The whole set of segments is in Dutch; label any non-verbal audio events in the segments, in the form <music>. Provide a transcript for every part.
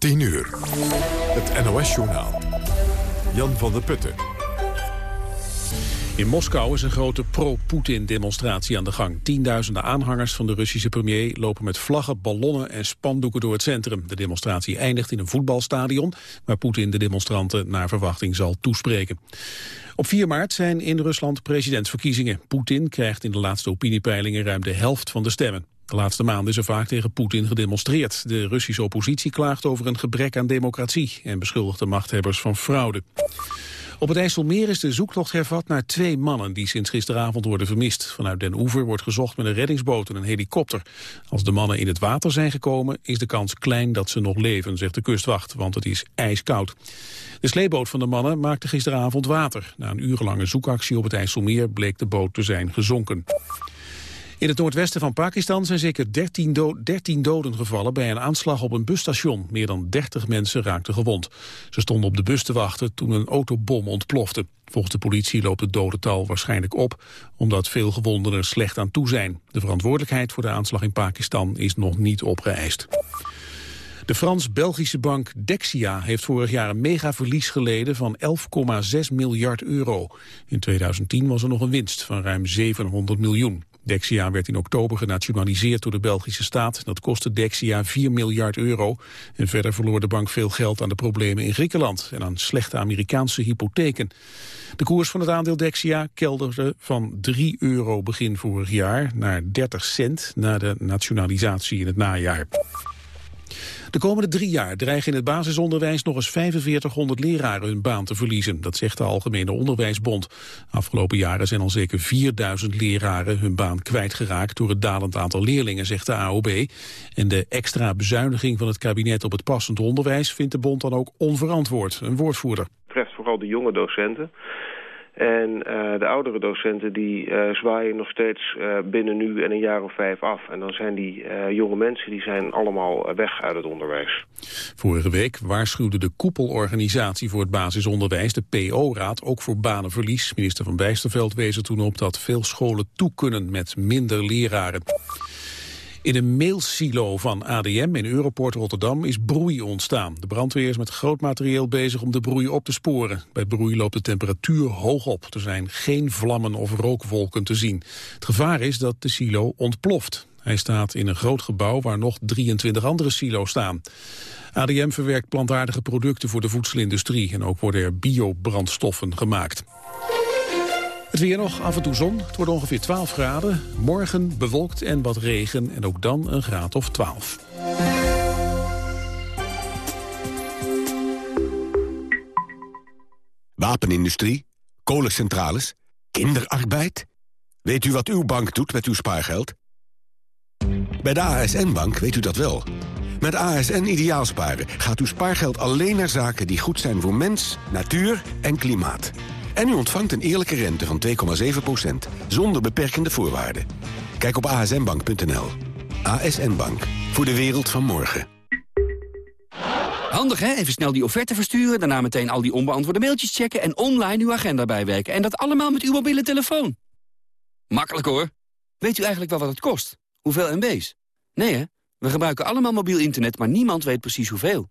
10 uur. Het NOS-journaal. Jan van der Putten. In Moskou is een grote pro-Poetin-demonstratie aan de gang. Tienduizenden aanhangers van de Russische premier lopen met vlaggen, ballonnen en spandoeken door het centrum. De demonstratie eindigt in een voetbalstadion, waar Poetin de demonstranten naar verwachting zal toespreken. Op 4 maart zijn in Rusland presidentsverkiezingen. Poetin krijgt in de laatste opiniepeilingen ruim de helft van de stemmen. De laatste maanden is er vaak tegen Poetin gedemonstreerd. De Russische oppositie klaagt over een gebrek aan democratie en beschuldigt de machthebbers van fraude. Op het IJsselmeer is de zoektocht hervat naar twee mannen die sinds gisteravond worden vermist. Vanuit Den Oever wordt gezocht met een reddingsboot en een helikopter. Als de mannen in het water zijn gekomen is de kans klein dat ze nog leven, zegt de kustwacht, want het is ijskoud. De sleeboot van de mannen maakte gisteravond water. Na een urenlange zoekactie op het IJsselmeer bleek de boot te zijn gezonken. In het noordwesten van Pakistan zijn zeker 13, do 13, doden gevallen bij een aanslag op een busstation. Meer dan 30 mensen raakten gewond. Ze stonden op de bus te wachten toen een autobom ontplofte. Volgens de politie loopt het dodental waarschijnlijk op, omdat veel gewonden er slecht aan toe zijn. De verantwoordelijkheid voor de aanslag in Pakistan is nog niet opgeëist. De Frans-Belgische bank Dexia heeft vorig jaar een megaverlies geleden van 11,6 miljard euro. In 2010 was er nog een winst van ruim 700 miljoen. Dexia werd in oktober genationaliseerd door de Belgische staat. Dat kostte Dexia 4 miljard euro. En verder verloor de bank veel geld aan de problemen in Griekenland... en aan slechte Amerikaanse hypotheken. De koers van het aandeel Dexia kelderde van 3 euro begin vorig jaar... naar 30 cent na de nationalisatie in het najaar. De komende drie jaar dreigen in het basisonderwijs nog eens 4500 leraren hun baan te verliezen. Dat zegt de Algemene Onderwijsbond. Afgelopen jaren zijn al zeker 4000 leraren hun baan kwijtgeraakt door het dalend aantal leerlingen, zegt de AOB. En de extra bezuiniging van het kabinet op het passend onderwijs vindt de bond dan ook onverantwoord. Een woordvoerder. Het betreft vooral de jonge docenten. En uh, de oudere docenten die uh, zwaaien nog steeds uh, binnen nu en een jaar of vijf af. En dan zijn die jonge mensen die zijn allemaal weg uit het onderwijs. Vorige week waarschuwde de koepelorganisatie voor het basisonderwijs, de PO-raad, ook voor banenverlies. Minister van Bijsterveld wees er toen op dat veel scholen toe kunnen met minder leraren. In een mailsilo van ADM in Europort Rotterdam is broei ontstaan. De brandweer is met groot materieel bezig om de broei op te sporen. Bij broei loopt de temperatuur hoog op. Er zijn geen vlammen of rookwolken te zien. Het gevaar is dat de silo ontploft. Hij staat in een groot gebouw waar nog 23 andere silo's staan. ADM verwerkt plantaardige producten voor de voedselindustrie... en ook worden er biobrandstoffen gemaakt. Het weer nog, af en toe zon. Het wordt ongeveer 12 graden. Morgen bewolkt en wat regen en ook dan een graad of 12. Wapenindustrie, kolencentrales, kinderarbeid. Weet u wat uw bank doet met uw spaargeld? Bij de ASN-bank weet u dat wel. Met ASN Ideaalsparen gaat uw spaargeld alleen naar zaken die goed zijn voor mens, natuur en klimaat. En u ontvangt een eerlijke rente van 2,7%, zonder beperkende voorwaarden. Kijk op asnbank.nl. ASN Bank, voor de wereld van morgen. Handig hè? Even snel die offerte versturen, daarna meteen al die onbeantwoorde mailtjes checken... en online uw agenda bijwerken. En dat allemaal met uw mobiele telefoon. Makkelijk hoor. Weet u eigenlijk wel wat het kost? Hoeveel MB's? Nee hè? We gebruiken allemaal mobiel internet, maar niemand weet precies hoeveel.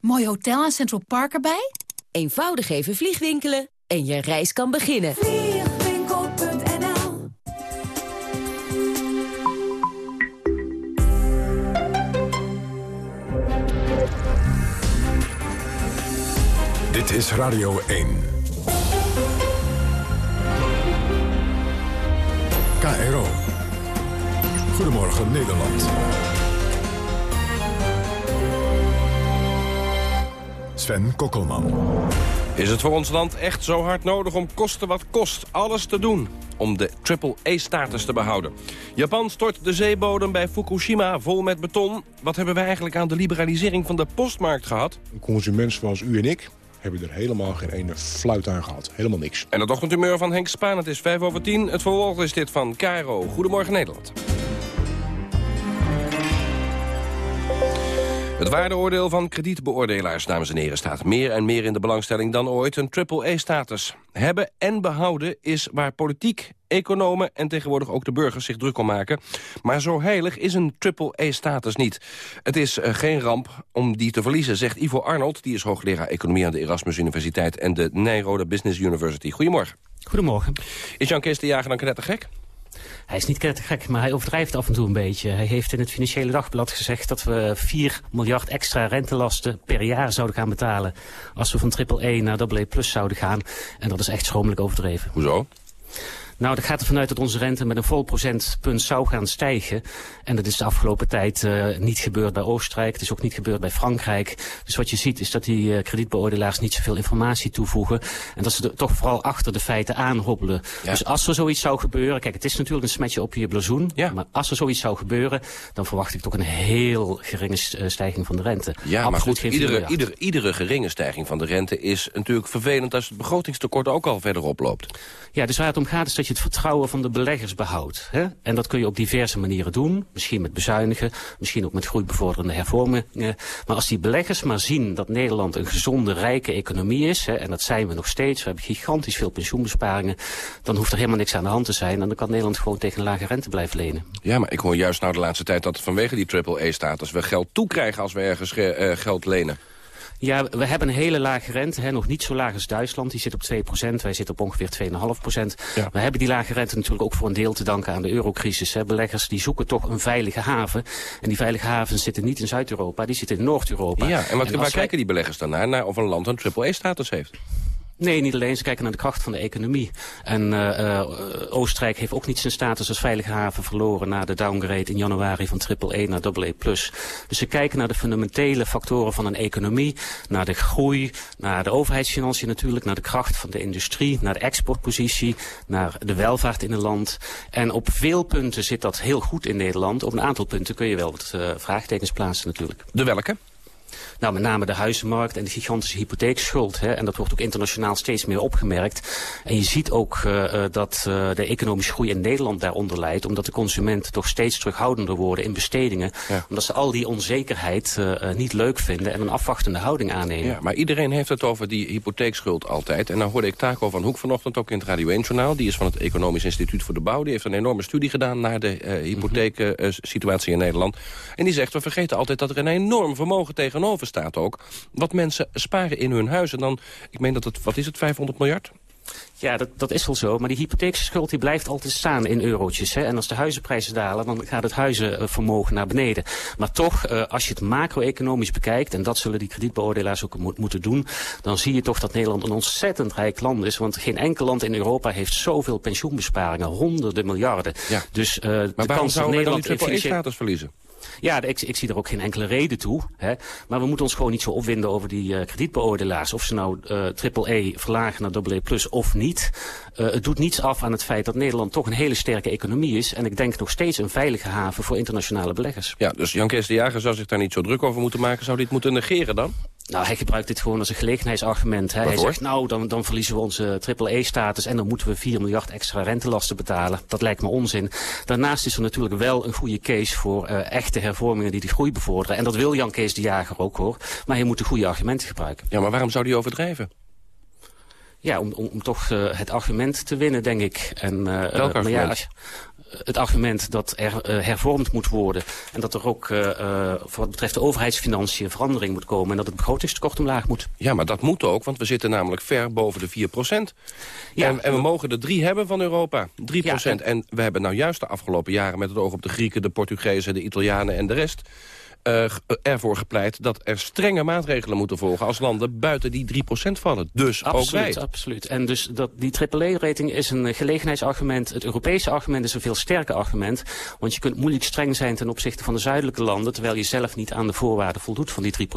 Mooi hotel en Central Park erbij? Eenvoudig even vliegwinkelen en je reis kan beginnen. Vliegwinkel.nl Dit is Radio 1. KRO. Goedemorgen Nederland. Sven Kokkelman. Is het voor ons land echt zo hard nodig om kosten wat kost alles te doen om de triple-A-status te behouden? Japan stort de zeebodem bij Fukushima vol met beton. Wat hebben wij eigenlijk aan de liberalisering van de postmarkt gehad? Een consument zoals u en ik heb je er helemaal geen ene fluit aan gehad. Helemaal niks. En het ochtendhumeur van Henk Spaan, het is 5 over 10. Het vervolg is dit van Caro. Goedemorgen Nederland. Het waardeoordeel van kredietbeoordelaars, dames en heren, staat meer en meer in de belangstelling dan ooit. Een triple-E-status. Hebben en behouden is waar politiek, economen en tegenwoordig ook de burgers zich druk om maken. Maar zo heilig is een triple-E-status niet. Het is uh, geen ramp om die te verliezen, zegt Ivo Arnold. Die is hoogleraar economie aan de Erasmus Universiteit en de Nijrode Business University. Goedemorgen. Goedemorgen. Is Jan Kees de Jager dan knettergek? Hij is niet gek, maar hij overdrijft af en toe een beetje. Hij heeft in het Financiële Dagblad gezegd dat we 4 miljard extra rentelasten per jaar zouden gaan betalen. Als we van triple E naar AA plus zouden gaan. En dat is echt schromelijk overdreven. Hoezo? Nou, dat gaat ervan uit dat onze rente met een vol procentpunt zou gaan stijgen. En dat is de afgelopen tijd uh, niet gebeurd bij Oostenrijk. Het is ook niet gebeurd bij Frankrijk. Dus wat je ziet is dat die uh, kredietbeoordelaars niet zoveel informatie toevoegen. En dat ze er toch vooral achter de feiten aanhobbelen. Ja. Dus als er zoiets zou gebeuren... Kijk, het is natuurlijk een smetje op je blazoen. Ja. Maar als er zoiets zou gebeuren... dan verwacht ik toch een heel geringe eh, stijging van de rente. Ja, Absoluut maar goed, iedere, iedere, iedere geringe stijging van de rente is natuurlijk vervelend... als het begrotingstekort ook al verder oploopt. Ja, dus waar het om gaat is dat je het vertrouwen van de beleggers behoudt. Hè? En dat kun je op diverse manieren doen. Misschien met bezuinigen, misschien ook met groeibevorderende hervormingen. Maar als die beleggers maar zien dat Nederland een gezonde, rijke economie is... Hè, en dat zijn we nog steeds, we hebben gigantisch veel pensioenbesparingen... dan hoeft er helemaal niks aan de hand te zijn... en dan kan Nederland gewoon tegen een lage rente blijven lenen. Ja, maar ik hoor juist nou de laatste tijd dat vanwege die triple-E-status... we geld toekrijgen als we ergens uh, geld lenen. Ja, we hebben een hele lage rente. Hè, nog niet zo laag als Duitsland. Die zit op 2% Wij zitten op ongeveer 2,5 ja. We hebben die lage rente natuurlijk ook voor een deel te danken aan de eurocrisis. Hè. Beleggers die zoeken toch een veilige haven. En die veilige havens zitten niet in Zuid-Europa. Die zitten in Noord-Europa. Ja, en, wat, en waar kijken die beleggers dan naar? Naar of een land een triple-E-status heeft? Nee, niet alleen. Ze kijken naar de kracht van de economie. En uh, uh, Oostenrijk heeft ook niet zijn status als veilige haven verloren... na de downgrade in januari van triple E naar AA+. Dus ze kijken naar de fundamentele factoren van een economie... naar de groei, naar de overheidsfinanciën natuurlijk... naar de kracht van de industrie, naar de exportpositie... naar de welvaart in een land. En op veel punten zit dat heel goed in Nederland. Op een aantal punten kun je wel wat uh, vraagtekens plaatsen natuurlijk. De welke? Nou, met name de huizenmarkt en de gigantische hypotheekschuld. Hè, en dat wordt ook internationaal steeds meer opgemerkt. En je ziet ook uh, dat uh, de economische groei in Nederland daaronder leidt. Omdat de consumenten toch steeds terughoudender worden in bestedingen. Ja. Omdat ze al die onzekerheid uh, niet leuk vinden en een afwachtende houding aannemen. Ja, maar iedereen heeft het over die hypotheekschuld altijd. En nou hoorde ik Taco van Hoek vanochtend ook in het Radio 1-journaal. Die is van het Economisch Instituut voor de Bouw. Die heeft een enorme studie gedaan naar de hypotheeksituatie in Nederland. En die zegt, we vergeten altijd dat er een enorm vermogen tegenover staat ook... wat mensen sparen in hun huis. En dan, ik meen dat het, wat is het, 500 miljard? Ja, dat, dat is wel zo. Maar die hypotheekschuld die blijft altijd staan in eurotjes. Hè? En als de huizenprijzen dalen, dan gaat het huizenvermogen naar beneden. Maar toch, uh, als je het macro-economisch bekijkt... en dat zullen die kredietbeoordelaars ook mo moeten doen... dan zie je toch dat Nederland een ontzettend rijk land is. Want geen enkel land in Europa heeft zoveel pensioenbesparingen. Honderden miljarden. Ja. Dus, uh, maar de kans dat Nederland... Waarom status verliezen? Ja, ik, ik zie er ook geen enkele reden toe. Hè. Maar we moeten ons gewoon niet zo opwinden over die uh, kredietbeoordelaars. Of ze nou uh, triple E verlagen naar double plus of niet. Uh, het doet niets af aan het feit dat Nederland toch een hele sterke economie is. En ik denk nog steeds een veilige haven voor internationale beleggers. Ja, dus Jan Kees de Jager zou zich daar niet zo druk over moeten maken. Zou dit moeten negeren dan? Nou, hij gebruikt dit gewoon als een gelegenheidsargument. Hè. Hij zegt, nou, dan, dan verliezen we onze triple-E-status... en dan moeten we 4 miljard extra rentelasten betalen. Dat lijkt me onzin. Daarnaast is er natuurlijk wel een goede case voor uh, echte hervormingen... die de groei bevorderen. En dat wil Jan Kees de Jager ook, hoor. Maar hij moet de goede argumenten gebruiken. Ja, maar waarom zou hij overdrijven? Ja, om, om, om toch uh, het argument te winnen, denk ik. En, uh, Welk argument? Maar ja, als, het argument dat er uh, hervormd moet worden... en dat er ook uh, voor wat betreft de overheidsfinanciën verandering moet komen... en dat het begrotingstekort omlaag moet. Ja, maar dat moet ook, want we zitten namelijk ver boven de 4 procent. Ja, en, en, we mogen er drie hebben van Europa. 3 procent. Ja, en... en we hebben nou juist de afgelopen jaren... met het oog op de Grieken, de Portugezen, de Italianen en de rest uh, ervoor gepleit dat er strenge maatregelen moeten volgen... als landen buiten die 3% vallen. Dus absoluut, ook wij. Absoluut. En dus dat, die AAA-rating is een gelegenheidsargument. Het Europese argument is een veel sterker argument. Want je kunt moeilijk streng zijn ten opzichte van de zuidelijke landen... terwijl je zelf niet aan de voorwaarden voldoet van die 3%.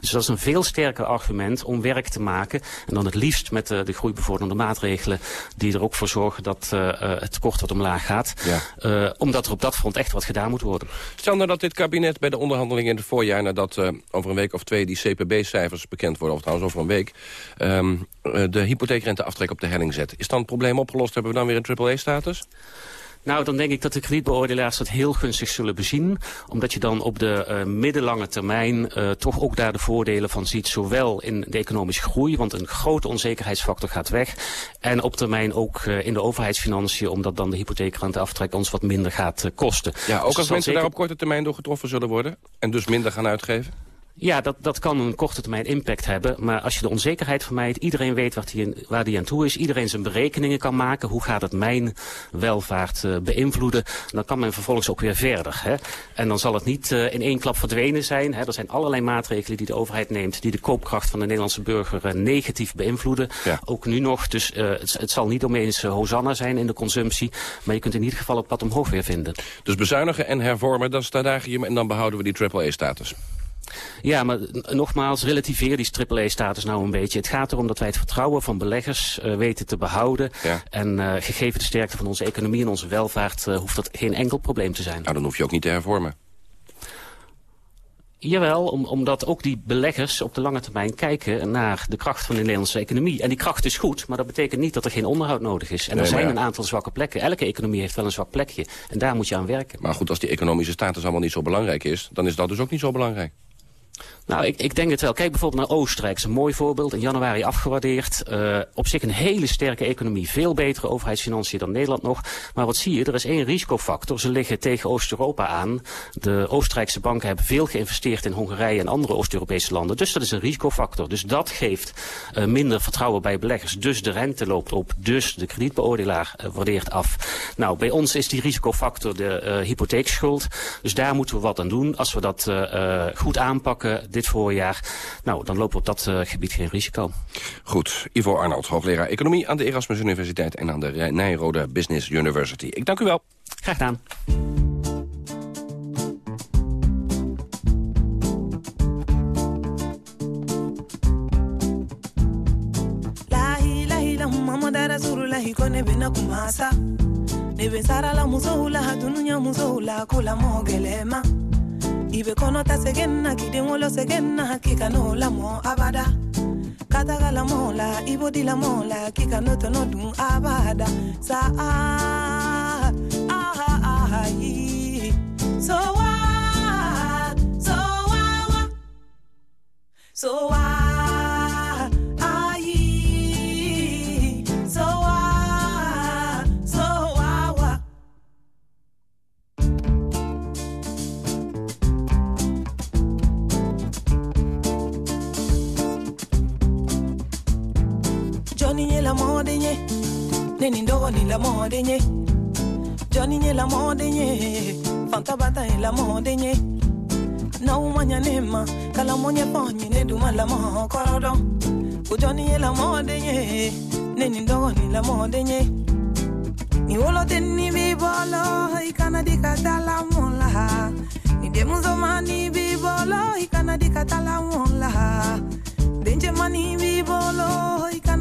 Dus dat is een veel sterker argument om werk te maken. En dan het liefst met de groeibevorderende maatregelen... die er ook voor zorgen dat uh, het tekort wat omlaag gaat. Ja. omdat er op dat front echt wat gedaan moet worden. Stel nou dat dit kabinet bij de onderhandelingen onderhandelingen in het voorjaar... nadat uh, over een week of twee die CPB-cijfers bekend worden... of trouwens over een week... Um, de hypotheekrenteaftrek op de helling zet. Is dan het probleem opgelost? Hebben we dan weer een triple-A-status? Nou, dan denk ik dat de kredietbeoordelaars dat heel gunstig zullen bezien. Omdat je dan op de uh, middellange termijn uh, toch ook daar de voordelen van ziet. Zowel in de economische groei, want een grote onzekerheidsfactor gaat weg. En op termijn ook uh, in de overheidsfinanciën, omdat dan de hypotheekrenteaftrek ons wat minder gaat kosten. Ja, ook dus als mensen zeker... daar op korte termijn door getroffen zullen worden? En dus minder gaan uitgeven? Ja, dat, dat kan een korte termijn impact hebben. Maar als je de onzekerheid vermijdt, iedereen weet waar die, waar die aan toe is. Iedereen zijn berekeningen kan maken. Hoe gaat het mijn welvaart uh, beïnvloeden? Dan kan men vervolgens ook weer verder. Hè? En dan zal het niet uh, in één klap verdwenen zijn. Hè? Er zijn allerlei maatregelen die de overheid neemt... die de koopkracht van de Nederlandse burger uh, negatief beïnvloeden. Ja. Ook nu nog. Dus het, het, zal niet omeens hosanna zijn in de consumptie. Maar je kunt in ieder geval het pad omhoog weer vinden. Dus bezuinigen en hervormen, dat is het adagium. En dan behouden we die triple-A-status. Ja, maar nogmaals, relativeer die AAA-status nou een beetje. Het gaat erom dat wij het vertrouwen van beleggers uh, weten te behouden. Ja. En uh, gegeven de sterkte van onze economie en onze welvaart... Uh, hoeft dat geen enkel probleem te zijn. Nou, dan hoef je ook niet te hervormen. Jawel, om, omdat ook die beleggers op de lange termijn kijken naar de kracht van de Nederlandse economie. En die kracht is goed, maar dat betekent niet dat er geen onderhoud nodig is. En nee, er zijn ja. een aantal zwakke plekken. Elke economie heeft wel een zwak plekje. En daar moet je aan werken. Maar goed, als die economische status allemaal niet zo belangrijk is... dan is dat dus ook niet zo belangrijk. Nou, ik, ik denk het wel. Kijk bijvoorbeeld naar Oostenrijk. Dat is een mooi voorbeeld. In januari afgewaardeerd. Uh, op zich een hele sterke economie. Veel betere overheidsfinanciën dan Nederland nog. Maar wat zie je? Er is één risicofactor. Ze liggen tegen Oost-Europa aan. De Oostenrijkse banken hebben veel geïnvesteerd in Hongarije en andere Oost-Europese landen. Dus dat is een risicofactor. Dus dat geeft uh, minder vertrouwen bij beleggers. Dus de rente loopt op. Dus de kredietbeoordelaar uh, waardeert af. Nou, bij ons is die risicofactor de hypotheekschuld. Dus daar moeten we wat aan doen. Als we dat goed aanpakken dit voorjaar. Nou, dan lopen we op dat uh, gebied geen risico. Goed. Ivo Arnold, hoogleraar Economie aan de Erasmus Universiteit... en aan de Nijrode Business University. Ik dank u wel. Graag gedaan. la ibekono ta segenna kidenwolo segenna kikano lamo abada. Kataga la mola ibodi la mola kikano tono dun abada. Sa ah ah ah so what so what so what mordinye nini ndogo ni la mordinye joni nye la mordinye fanta bata e la mordinye na umanya nema kala monye ponye neduma la mo korodo ujoni nye la mordinye nini ndogo ni la mordinye ni wolo teni bibolo ikana dikatala mola. Ni demuzomani bibolo ikana dikatala mola. Denje mani bibolo ikana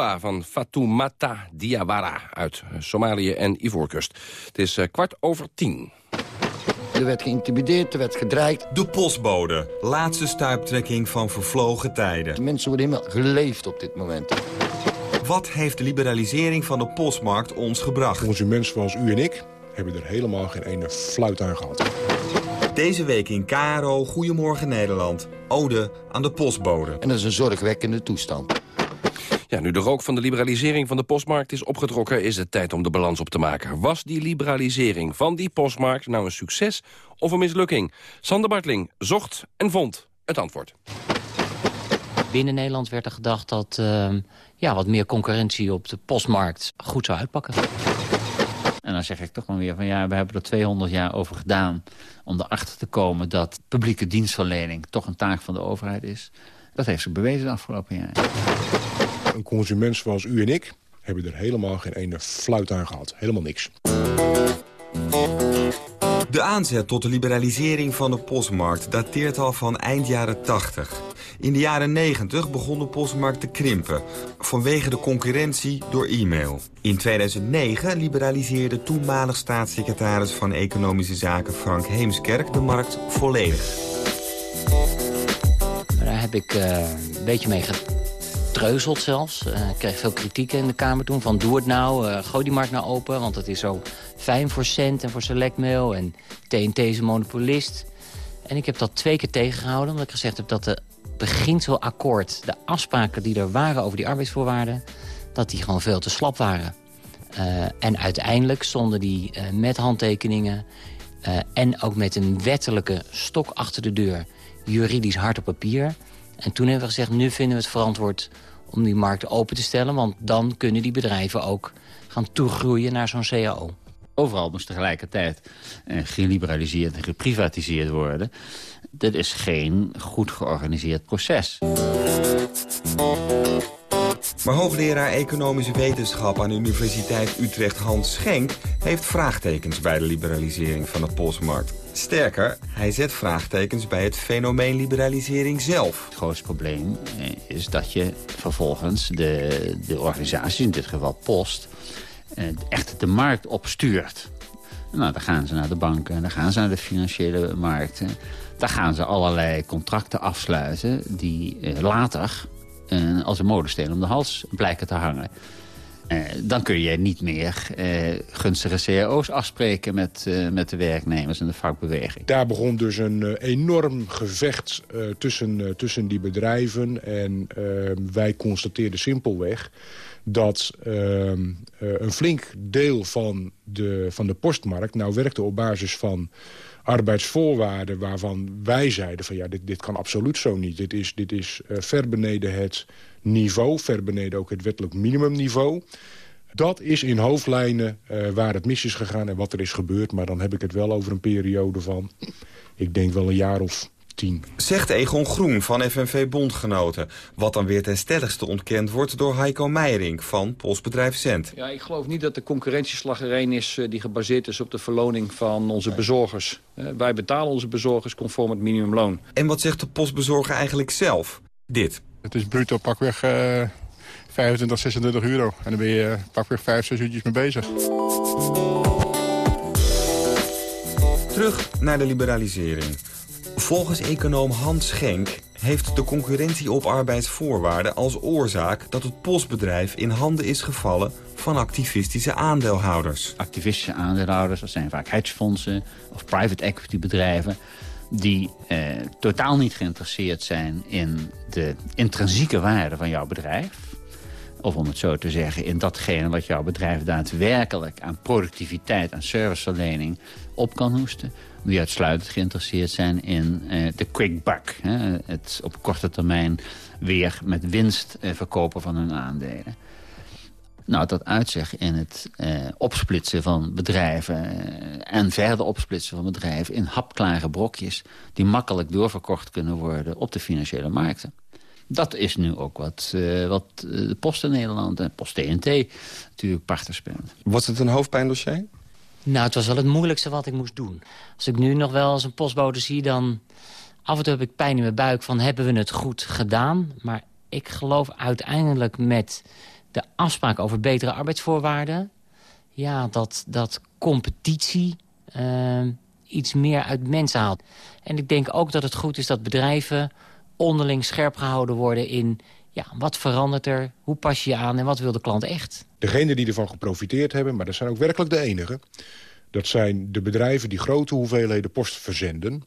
SOA van Fatoumata Diawara uit Somalië en Ivoorkust. Het is eh, kwart over tien. Er werd geïntimideerd, er werd gedreigd. De postbode, laatste stuiptrekking van vervlogen tijden. De mensen worden helemaal geleefd op dit moment. Wat heeft de liberalisering van de postmarkt ons gebracht? Consumenten zoals u en ik hebben er helemaal geen ene fluit aan gehad. Deze week in KRO Goedemorgen Nederland. Ode aan de postbode. En dat is een zorgwekkende toestand. Ja, nu de rook van de liberalisering van de postmarkt is opgetrokken... is het tijd om de balans op te maken. Was die liberalisering van die postmarkt nou een succes of een mislukking? Sander Bartling zocht en vond het antwoord. Binnen Nederland werd er gedacht dat uh, ja, wat meer concurrentie op de postmarkt goed zou uitpakken. En dan zeg ik toch maar weer van ja, we hebben er 200 jaar over gedaan... om erachter te komen dat publieke dienstverlening toch een taak van de overheid is. Dat heeft zich bewezen de afgelopen jaar. Een consument zoals u en ik hebben er helemaal geen ene fluit aan gehad. Helemaal niks. De aanzet tot de liberalisering van de postmarkt dateert al van eind jaren 80. In de jaren 90 begon de postmarkt te krimpen, vanwege de concurrentie door e-mail. In 2009 liberaliseerde toenmalig staatssecretaris van Economische Zaken Frank Heemskerk de markt volledig. Daar heb ik uh, een beetje mee getreuzeld zelfs. Uh, ik kreeg veel kritiek in de Kamer toen van doe het nou, uh, gooi die markt nou open, want het is zo fijn voor Cent en voor Selectmail en TNT is een monopolist. En ik heb dat twee keer tegengehouden, omdat ik gezegd heb dat de beginselakkoord... de afspraken die er waren over die arbeidsvoorwaarden... dat die gewoon veel te slap waren. Uh, en uiteindelijk stonden die met handtekeningen... En ook met een wettelijke stok achter de deur... juridisch hard op papier. En toen hebben we gezegd, nu vinden we het verantwoord... om die markt open te stellen, want dan kunnen die bedrijven ook gaan toegroeien naar zo'n CAO. Overal moest tegelijkertijd geliberaliseerd en geprivatiseerd worden dit is geen goed georganiseerd proces. Maar hoogleraar Economische Wetenschap aan de Universiteit Utrecht Hans Schenk... heeft vraagtekens bij de liberalisering van de postmarkt. Sterker, hij zet vraagtekens bij het fenomeen liberalisering zelf. Het grootste probleem eh, is dat je vervolgens de, de organisatie, in dit geval Post... Eh, echt de markt opstuurt. Nou, dan gaan ze naar de banken, dan gaan ze naar de financiële markten... Daar gaan ze allerlei contracten afsluiten die eh, later als een molensteen om de hals blijken te hangen. Uh, dan kun je niet meer uh, gunstige cao's afspreken met, uh, met de werknemers en de vakbeweging. Daar begon dus een enorm gevecht tussen, tussen die bedrijven. En wij constateerden simpelweg dat een flink deel van de, van de postmarkt... nou werkte op basis van arbeidsvoorwaarden waarvan wij zeiden van ja, dit, dit kan absoluut zo niet. Dit is, dit is ver beneden het niveau, ver beneden ook het wettelijk minimumniveau. Dat is in hoofdlijnen uh, waar het mis is gegaan en wat er is gebeurd. Maar dan heb ik het wel over een periode van, ik denk wel een jaar of Zegt Egon Groen van FNV Bondgenoten. Wat dan weer ten stelligste ontkend wordt door Heiko Meijering van Postbedrijf Cent. Ja, ik geloof niet dat de concurrentieslag er een is eh, die gebaseerd is op de verloning van onze bezorgers. Uh, wij betalen onze bezorgers conform het minimumloon. En wat zegt de postbezorger eigenlijk zelf? Dit. Het is bruto pakweg uh, 25, 26 euro. En dan ben je pakweg 5, 6 uurtjes mee bezig. Terug naar de liberalisering. Volgens econoom Hans Schenk heeft de concurrentie op arbeidsvoorwaarden als oorzaak dat het postbedrijf in handen is gevallen van activistische aandeelhouders. Activistische aandeelhouders, dat zijn vaak hedgefondsen of private equity bedrijven die eh, totaal niet geïnteresseerd zijn in de intrinsieke waarde van jouw bedrijf. Of om het zo te zeggen, in datgene wat jouw bedrijf daadwerkelijk aan productiviteit en serviceverlening op kan hoesten die uitsluitend geïnteresseerd zijn in uh, de quick buck. Hè? Het op korte termijn weer met winst uh, verkopen van hun aandelen. Nou, dat uitzicht in het uh, opsplitsen van bedrijven... en verder opsplitsen van bedrijven in hapklare brokjes... die makkelijk doorverkocht kunnen worden op de financiële markten. Dat is nu ook wat, uh, wat de Post in Nederland en Post TNT natuurlijk parten speelt. Was het een hoofdpijndossier? Nou, het was wel het moeilijkste wat ik moest doen. Als ik nu nog wel als een postbode zie, dan... af en toe heb ik pijn in mijn buik van hebben we het goed gedaan. Maar ik geloof uiteindelijk met de afspraak over betere arbeidsvoorwaarden... ja, dat, dat competitie uh, iets meer uit mensen haalt. En ik denk ook dat het goed is dat bedrijven onderling scherp gehouden worden in... Ja, wat verandert er, hoe pas je je aan en wat wil de klant echt? Degenen die ervan geprofiteerd hebben, maar dat zijn ook werkelijk de enigen... dat zijn de bedrijven die grote hoeveelheden post verzenden...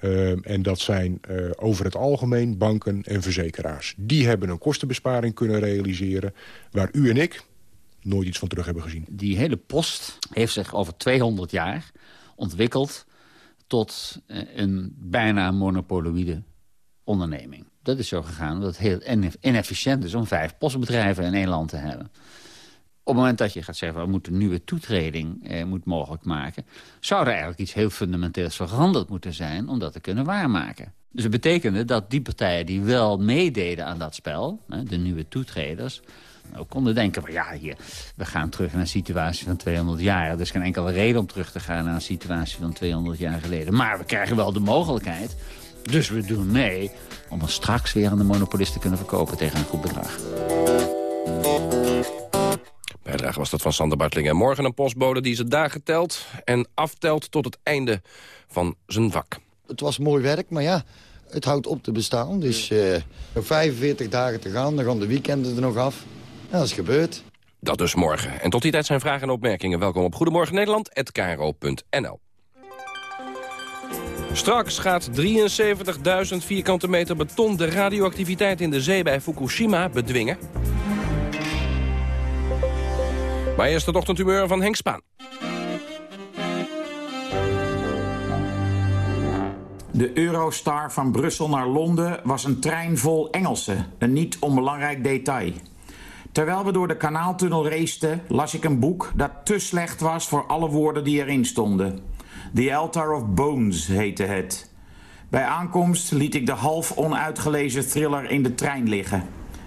Uh, en dat zijn uh, over het algemeen banken en verzekeraars. Die hebben een kostenbesparing kunnen realiseren... waar u en ik nooit iets van terug hebben gezien. Die hele post heeft zich over 200 jaar ontwikkeld... tot uh, een bijna monopoliede onderneming. Dat is zo gegaan omdat het heel inefficiënt is... om vijf postbedrijven in één land te hebben het moment dat je gaat zeggen... we moeten een nieuwe toetreding eh, moet mogelijk maken... zou er eigenlijk iets heel fundamenteels veranderd moeten zijn... om dat te kunnen waarmaken. Dus het betekende dat die partijen die wel meededen aan dat spel... De nieuwe toetreders... Nou, konden denken van ja, hier, we gaan terug naar een situatie van 200 jaar. Er is geen enkele reden om terug te gaan naar een situatie van 200 jaar geleden. Maar we krijgen wel de mogelijkheid. Dus we doen mee om ons straks weer aan de monopolist te kunnen verkopen tegen een goed bedrag. Bijdrage was dat van Sander Bartling. morgen een postbode die zijn dagen telt en aftelt tot het einde van zijn vak. Het was mooi werk, maar ja, het houdt op te bestaan. Dus uh, 45 dagen te gaan, dan gaan de weekenden er nog af. Ja, dat is gebeurd. Dat dus morgen. En tot die tijd zijn vragen en opmerkingen. Welkom op Goedemorgen Nederland, Straks gaat 73.000 vierkante meter beton de radioactiviteit in de zee bij Fukushima bedwingen. Maar eerst het ochtendhumeur van Henk Spaan. De Eurostar van Brussel naar Londen was een trein vol Engelsen. Een niet onbelangrijk detail. Terwijl we door de kanaaltunnel raceten, las ik een boek dat te slecht was voor alle woorden die erin stonden. The Altar of Bones heette het. Bij aankomst liet ik de half onuitgelezen thriller in de trein liggen.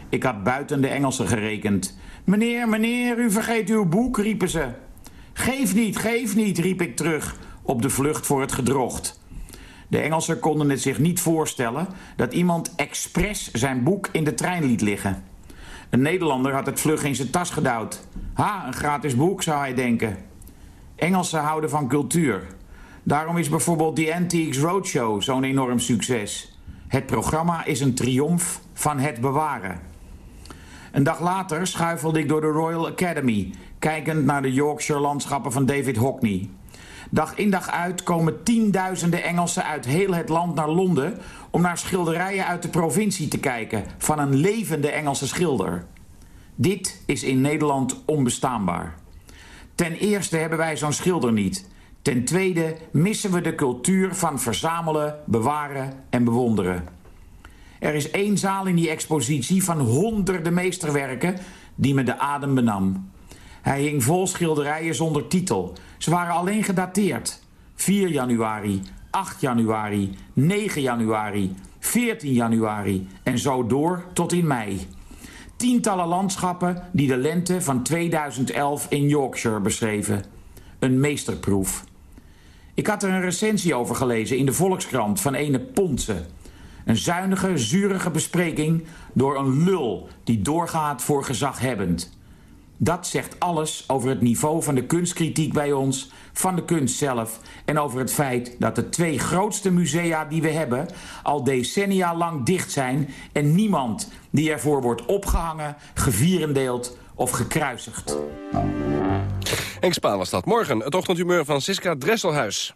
Ik had buiten de Engelsen gerekend. Meneer, meneer, u vergeet uw boek, riepen ze. Geef niet, geef niet, riep ik terug, op de vlucht voor het gedrocht. De Engelsen konden het zich niet voorstellen dat iemand expres zijn boek in de trein liet liggen. Een Nederlander had het vlug in zijn tas gedouwd. Ha, een gratis boek, zou hij denken. Engelsen houden van cultuur. Daarom is bijvoorbeeld The Antiques Roadshow zo'n enorm succes. Het programma is een triomf van het bewaren. Een dag later schuifelde ik door de Royal Academy... kijkend naar de Yorkshire-landschappen van David Hockney. Dag in dag uit komen tienduizenden Engelsen uit heel het land naar Londen... om naar schilderijen uit de provincie te kijken... van een levende Engelse schilder. Dit is in Nederland onbestaanbaar. Ten eerste hebben wij zo'n schilder niet. Ten tweede missen we de cultuur van verzamelen, bewaren en bewonderen. Er is één zaal in die expositie van honderden meesterwerken die me de adem benam. Hij hing vol schilderijen zonder titel. Ze waren alleen gedateerd. 4 januari, 8 januari, 9 januari, 14 januari en zo door tot in mei. Tientallen landschappen die de lente van 2011 in Yorkshire beschreven. Een meesterproef. Ik had er een recensie over gelezen in de Volkskrant van ene Ponce. Een zuinige, zurige bespreking door een lul die doorgaat voor gezaghebbend. Dat zegt alles over het niveau van de kunstkritiek bij ons, van de kunst zelf... en over het feit dat de twee grootste musea die we hebben... al decennia lang dicht zijn en niemand die ervoor wordt opgehangen, gevierendeeld of gekruisigd. Henk Spaan was dat. Morgen het ochtendhumeur van Siska Dresselhuis.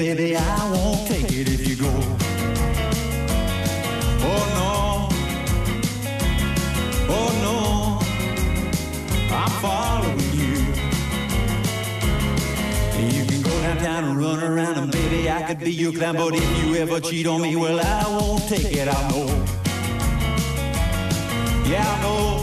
Baby, I won't take it if you go. Oh no, oh no, I'm following you. You can go downtown and run around, and baby, I could be your clown. But if you ever cheat on me, well, I won't take it. I know. Yeah, I know.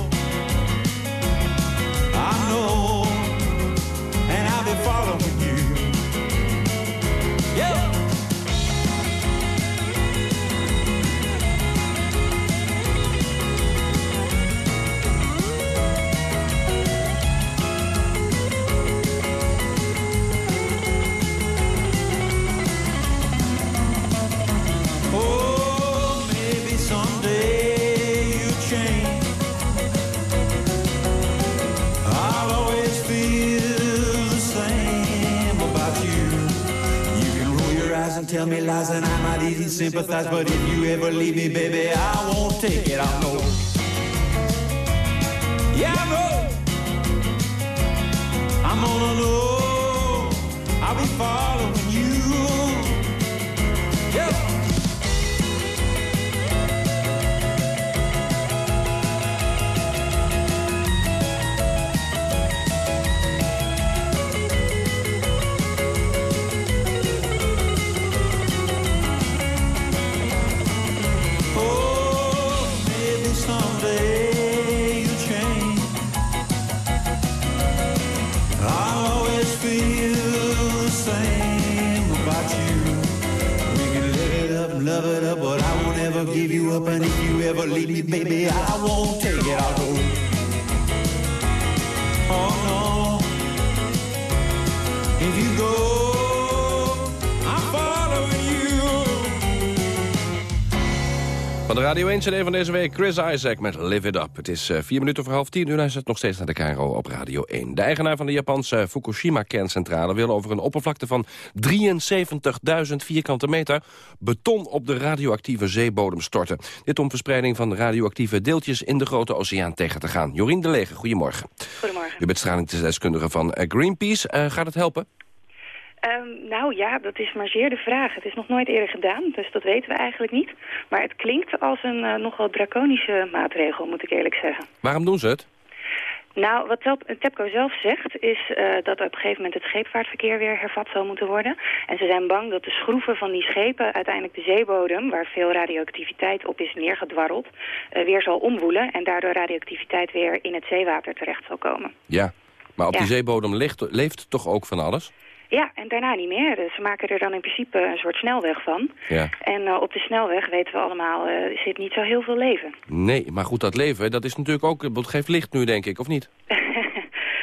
Tell me lies and I might even sympathize. But if you ever leave me, baby, I won't take it. I know. Yeah, I know. I'm gonna know. I'll be following up. And if you ever leave me, baby, I won't take de Radio 1 CD van deze week, Chris Isaac met Live It Up. Het is eh, vier minuten voor half tien, u luistert nog steeds naar de KRO op Radio 1. De eigenaar van de Japanse Fukushima-kerncentrale... wil over een oppervlakte van 73.000 vierkante meter... beton op de radioactieve zeebodem storten. Dit om verspreiding van radioactieve deeltjes in de grote oceaan tegen te gaan. Jorien de Lege, goedemorgen. Goedemorgen. U bent stralingsdeskundige van eh, Greenpeace. Eh, gaat het helpen? Ehm, nou ja, dat is maar zeer de vraag. Het is nog nooit eerder gedaan, dus dat weten we eigenlijk niet. Maar het klinkt als een eh, nogal draconische maatregel, moet ik eerlijk zeggen. Waarom doen ze het? Nou, wat Tep- TEPCO zelf zegt is eh, dat op een gegeven moment het scheepvaartverkeer weer hervat zal moeten worden. En ze zijn bang dat de schroeven van die schepen uiteindelijk de zeebodem, waar veel radioactiviteit op is neergedwarreld, eh, weer zal omwoelen en daardoor radioactiviteit weer in het zeewater terecht zal komen. Ja, maar op Ja. die zeebodem ligt, leeft toch ook van alles? Ja, en daarna niet meer. Dus Ze maken er dan in principe een soort snelweg van. Ja. En eh, op de snelweg, weten we allemaal, eh, zit niet zo heel veel leven. Nee, maar goed, dat leven, dat is natuurlijk ook... Het geeft licht nu, denk ik, of niet? <laughs>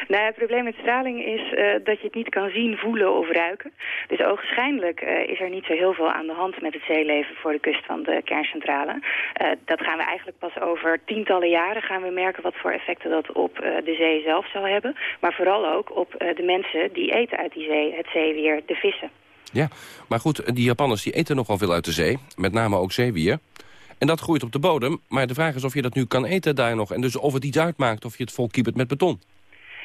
Nou, het probleem met straling is eh, dat je het niet kan zien, voelen of ruiken. Dus ogenschijnlijk eh, is er niet zo heel veel aan de hand met het zeeleven voor de kust van de kerncentrale. Eh, dat gaan we eigenlijk pas over tientallen jaren gaan we merken wat voor effecten dat op de zee zelf zal hebben. Maar vooral ook op de mensen die eten uit die zee, het zeewier, de vissen. Ja, maar goed, die Japanners die eten nogal veel uit de zee. Met name ook zeewier. En dat groeit op de bodem. Maar de vraag is of je dat nu kan eten daar nog. En dus of het iets uitmaakt of je het vol kiepert met beton.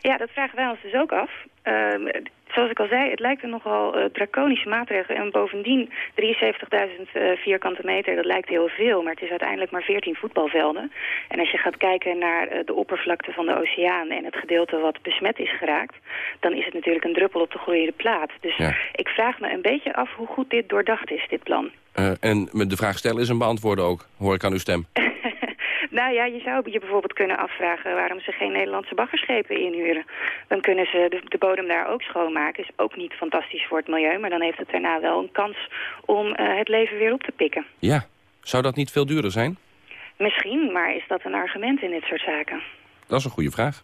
Ja, dat vragen wij ons dus ook af. Ehm, zoals ik al zei, het lijkt een nogal eh, draconische maatregel. En bovendien 73.000 eh, vierkante meter, dat lijkt heel veel. Maar het is uiteindelijk maar 14 voetbalvelden. En als je gaat kijken naar eh, de oppervlakte van de oceaan... en het gedeelte wat besmet is geraakt... dan is het natuurlijk een druppel op de gloeiende plaat. Dus Ja. ik vraag me een beetje af hoe goed dit doordacht is, dit plan. En met de vraag stellen is een beantwoorden ook, hoor ik aan uw stem. <laughs> Nou ja, je zou je bijvoorbeeld kunnen afvragen waarom ze geen Nederlandse baggerschepen inhuren. Dan kunnen ze de, de bodem daar ook schoonmaken. Is ook niet fantastisch voor het milieu, maar dan heeft het daarna wel een kans om eh, het leven weer op te pikken. Ja, zou dat niet veel duurder zijn? Misschien, maar is dat een argument in dit soort zaken? Dat is een goede vraag.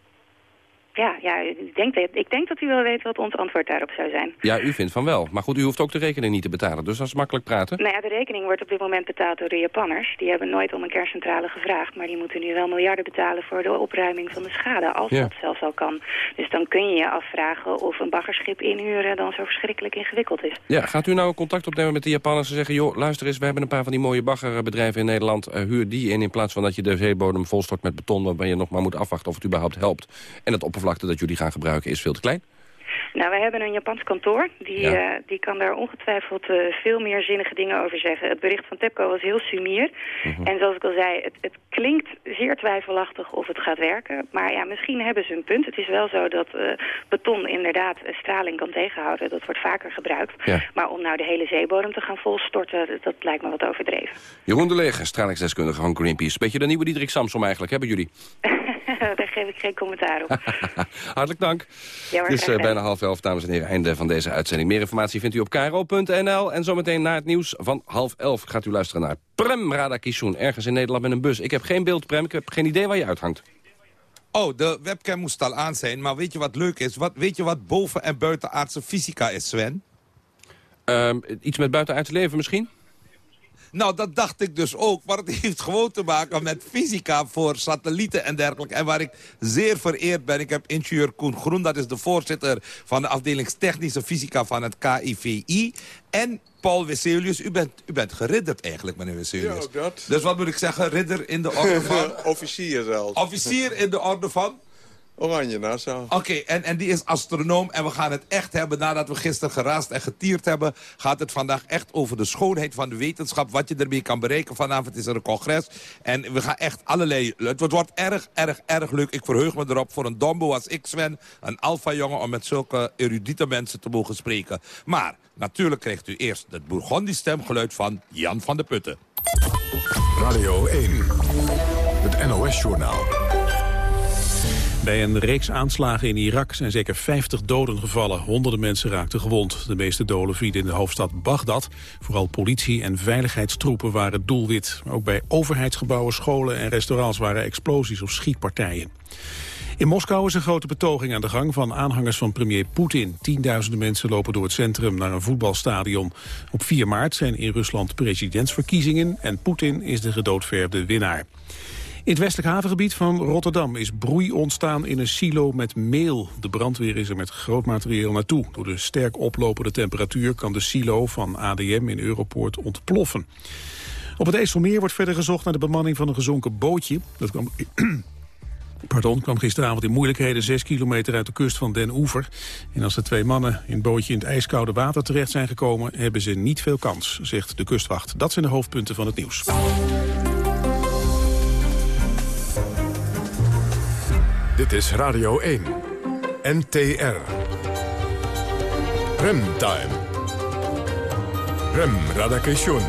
Ja, ja ik, denk dat, ik denk dat u wel weet wat ons antwoord daarop zou zijn. Ja, u vindt van wel. Maar goed, u hoeft ook de rekening niet te betalen. Dus dat is makkelijk praten. Nou ja, de rekening wordt op dit moment betaald door de Japanners. Die hebben nooit om een kerncentrale gevraagd, maar die moeten nu wel miljarden betalen voor de opruiming van de schade, als Ja. dat zelfs al kan. Dus dan kun je je afvragen of een baggerschip inhuren dan zo verschrikkelijk ingewikkeld is. Ja, gaat u nou contact opnemen met de Japanners en zeggen... joh, luister eens, we hebben een paar van die mooie baggerbedrijven in Nederland. eh, huur die in in plaats van dat je de zeebodem volstort met beton... waarbij je nog maar moet afwachten of het überhaupt helpt. En het oppervlakte dat jullie gaan gebruiken is veel te klein. Nou, wij hebben een Japans kantoor. Die, Ja. eh, die kan daar ongetwijfeld eh, veel meer zinnige dingen over zeggen. Het bericht van TEPCO was heel sumier. Mhm. En zoals ik al zei, het, het klinkt zeer twijfelachtig of het gaat werken. Maar ja, misschien hebben ze een punt. Het is wel zo dat eh, beton inderdaad straling kan tegenhouden. Dat wordt vaker gebruikt. Ja. Maar om nou de hele zeebodem te gaan volstorten, dat, dat lijkt me wat overdreven. Jeroen de Leege, stralingsdeskundige van Greenpeace. Beetje de nieuwe Diederik Samsom eigenlijk, hebben jullie. <laughs> <laughs> daar geef ik geen commentaar op. <laughs> Hartelijk dank. Ja, Het is eh, bijna half elf, dames en heren, einde van deze uitzending. Meer informatie vindt u op kro.nl. En zometeen na het nieuws van half elf gaat u luisteren naar Prem Radakishun. Ergens in Nederland met een bus. Ik heb geen beeld, Prem. Ik heb geen idee waar je uithangt. Oh, de webcam moest al aan zijn. Maar weet je wat leuk is? Wat, weet je wat boven- en buitenaardse fysica is, Sven? Ehm, iets met buitenaards leven misschien? Nou, dat dacht ik dus ook. Maar het <laughs> heeft gewoon te maken met fysica voor satellieten en dergelijke. En waar ik zeer vereerd ben, ik heb ingenieur Koen Groen... dat is de voorzitter van de afdeling technische fysica van het KIVI... En Paul Wesselius, u bent, u bent geridderd eigenlijk, meneer Wesselius. Ja, ook dat. Dus wat moet ik zeggen, ridder in de orde <laughs> van... Officier zelfs. Officier in de orde van... Oranje Nassau. Oké, en, en die is astronoom en we gaan het echt hebben... nadat we gisteren geraasd en getierd hebben... gaat het vandaag echt over de schoonheid van de wetenschap... wat je ermee kan bereiken. Vanavond is er een congres. En we gaan echt allerlei... Het wordt erg, erg, erg leuk. Ik verheug me erop voor een dombo als ik, Sven. Een alfa-jongen om met zulke erudite mensen te mogen spreken. Maar natuurlijk krijgt u eerst het Bourgondisch stemgeluid van Jan van de Putten. Radio 1, het NOS-journaal. Bij een reeks aanslagen in Irak zijn zeker 50 doden gevallen. Honderden mensen raakten gewond. De meeste doden vielen in de hoofdstad Bagdad. Vooral politie en veiligheidstroepen waren doelwit. Ook bij overheidsgebouwen, scholen en restaurants waren explosies of schietpartijen. In Moskou is een grote betoging aan de gang van aanhangers van premier Poetin. Tienduizenden mensen lopen door het centrum naar een voetbalstadion. Op 4 maart zijn in Rusland presidentsverkiezingen en Poetin is de gedoodverfde winnaar. In het westelijk havengebied van Rotterdam is broei ontstaan in een silo met meel. De brandweer is er met groot materieel naartoe. Door de sterk oplopende temperatuur kan de silo van ADM in Europoort ontploffen. Op het IJsselmeer wordt verder gezocht naar de bemanning van een gezonken bootje. Dat kwam... <clears throat> Pardon, kwam gisteravond in moeilijkheden 6 kilometer uit de kust van Den Oever. En als de twee mannen in het bootje in het ijskoude water terecht zijn gekomen... hebben ze niet veel kans, zegt de kustwacht. Dat zijn de hoofdpunten van het nieuws. Dit is Radio 1. NTR. Remtime. Rem Radakation.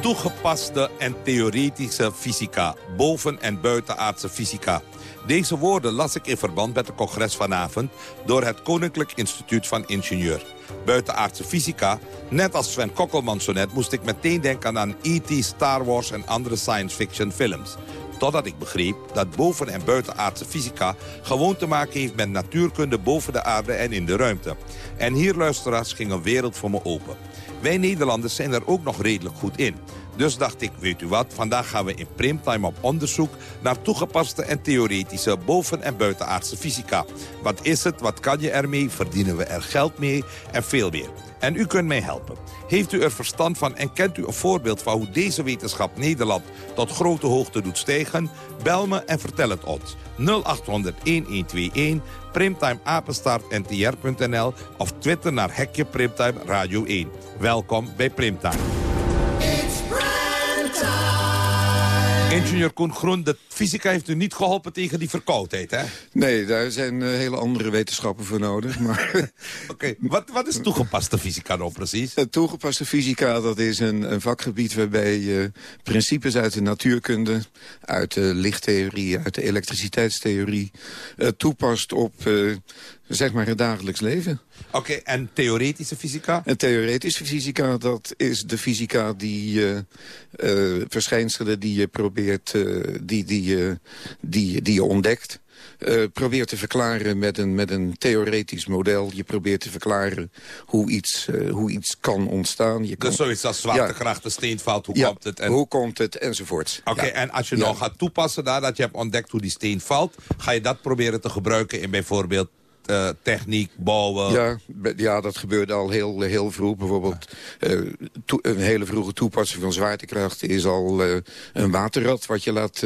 Toegepaste en theoretische fysica. Boven- en buitenaardse fysica. Deze woorden las ik in verband met het congres vanavond... door het Koninklijk Instituut van Ingenieur. Buitenaardse fysica, net als Sven Kokkelman zo net... moest ik meteen denken aan E.T., Star Wars en andere science fiction films. Totdat ik begreep dat boven- en buitenaardse fysica... gewoon te maken heeft met natuurkunde boven de aarde en in de ruimte. En hier, luisteraars, ging een wereld voor me open. Wij Nederlanders zijn er ook nog redelijk goed in. Dus dacht ik, weet u wat, vandaag gaan we in primetime op onderzoek... naar toegepaste en theoretische boven- en buitenaardse fysica. Wat is het, wat kan je ermee, verdienen we er geld mee en veel meer. En u kunt mij helpen. Heeft u er verstand van en kent u een voorbeeld van hoe deze wetenschap Nederland tot grote hoogte doet stijgen? Bel me en vertel het ons. 0800-1121, primtimeapenstaartntr.nl of twitter naar Hekje Primtime Radio 1. Welkom bij Primtime. Ingenieur Koen Groen, de fysica heeft u niet geholpen tegen die verkoudheid, hè? Nee, daar zijn uh, hele andere wetenschappen voor nodig. <laughs> Maar... Oké, okay, wat, wat is toegepaste fysica nou precies? Uh, toegepaste fysica, dat is een, een vakgebied waarbij je principes uit de natuurkunde... uit de lichttheorie, uit de elektriciteitstheorie... Uh, toepast op zeg maar het dagelijks leven. Oké, okay, en theoretische fysica? En theoretische fysica, dat is de fysica die uh, uh, verschijnselen die je probeert, uh, die, die, die, die je ontdekt. Probeert te verklaren met een, met een theoretisch model. Je probeert te verklaren hoe iets, hoe iets kan ontstaan. Je kan, dus zoiets als zwaartekracht, ja. steenvalt, hoe ja, komt het? En... hoe komt het, enzovoort. Oké, okay, ja. en als je nou gaat toepassen nadat je hebt ontdekt hoe die steen valt... ga je dat proberen te gebruiken in bijvoorbeeld uh, techniek, bouwen? Ja, ja, dat gebeurde al heel, heel vroeg. Bijvoorbeeld uh, een hele vroege toepassing van zwaartekracht is al uh, een waterrad wat je laat,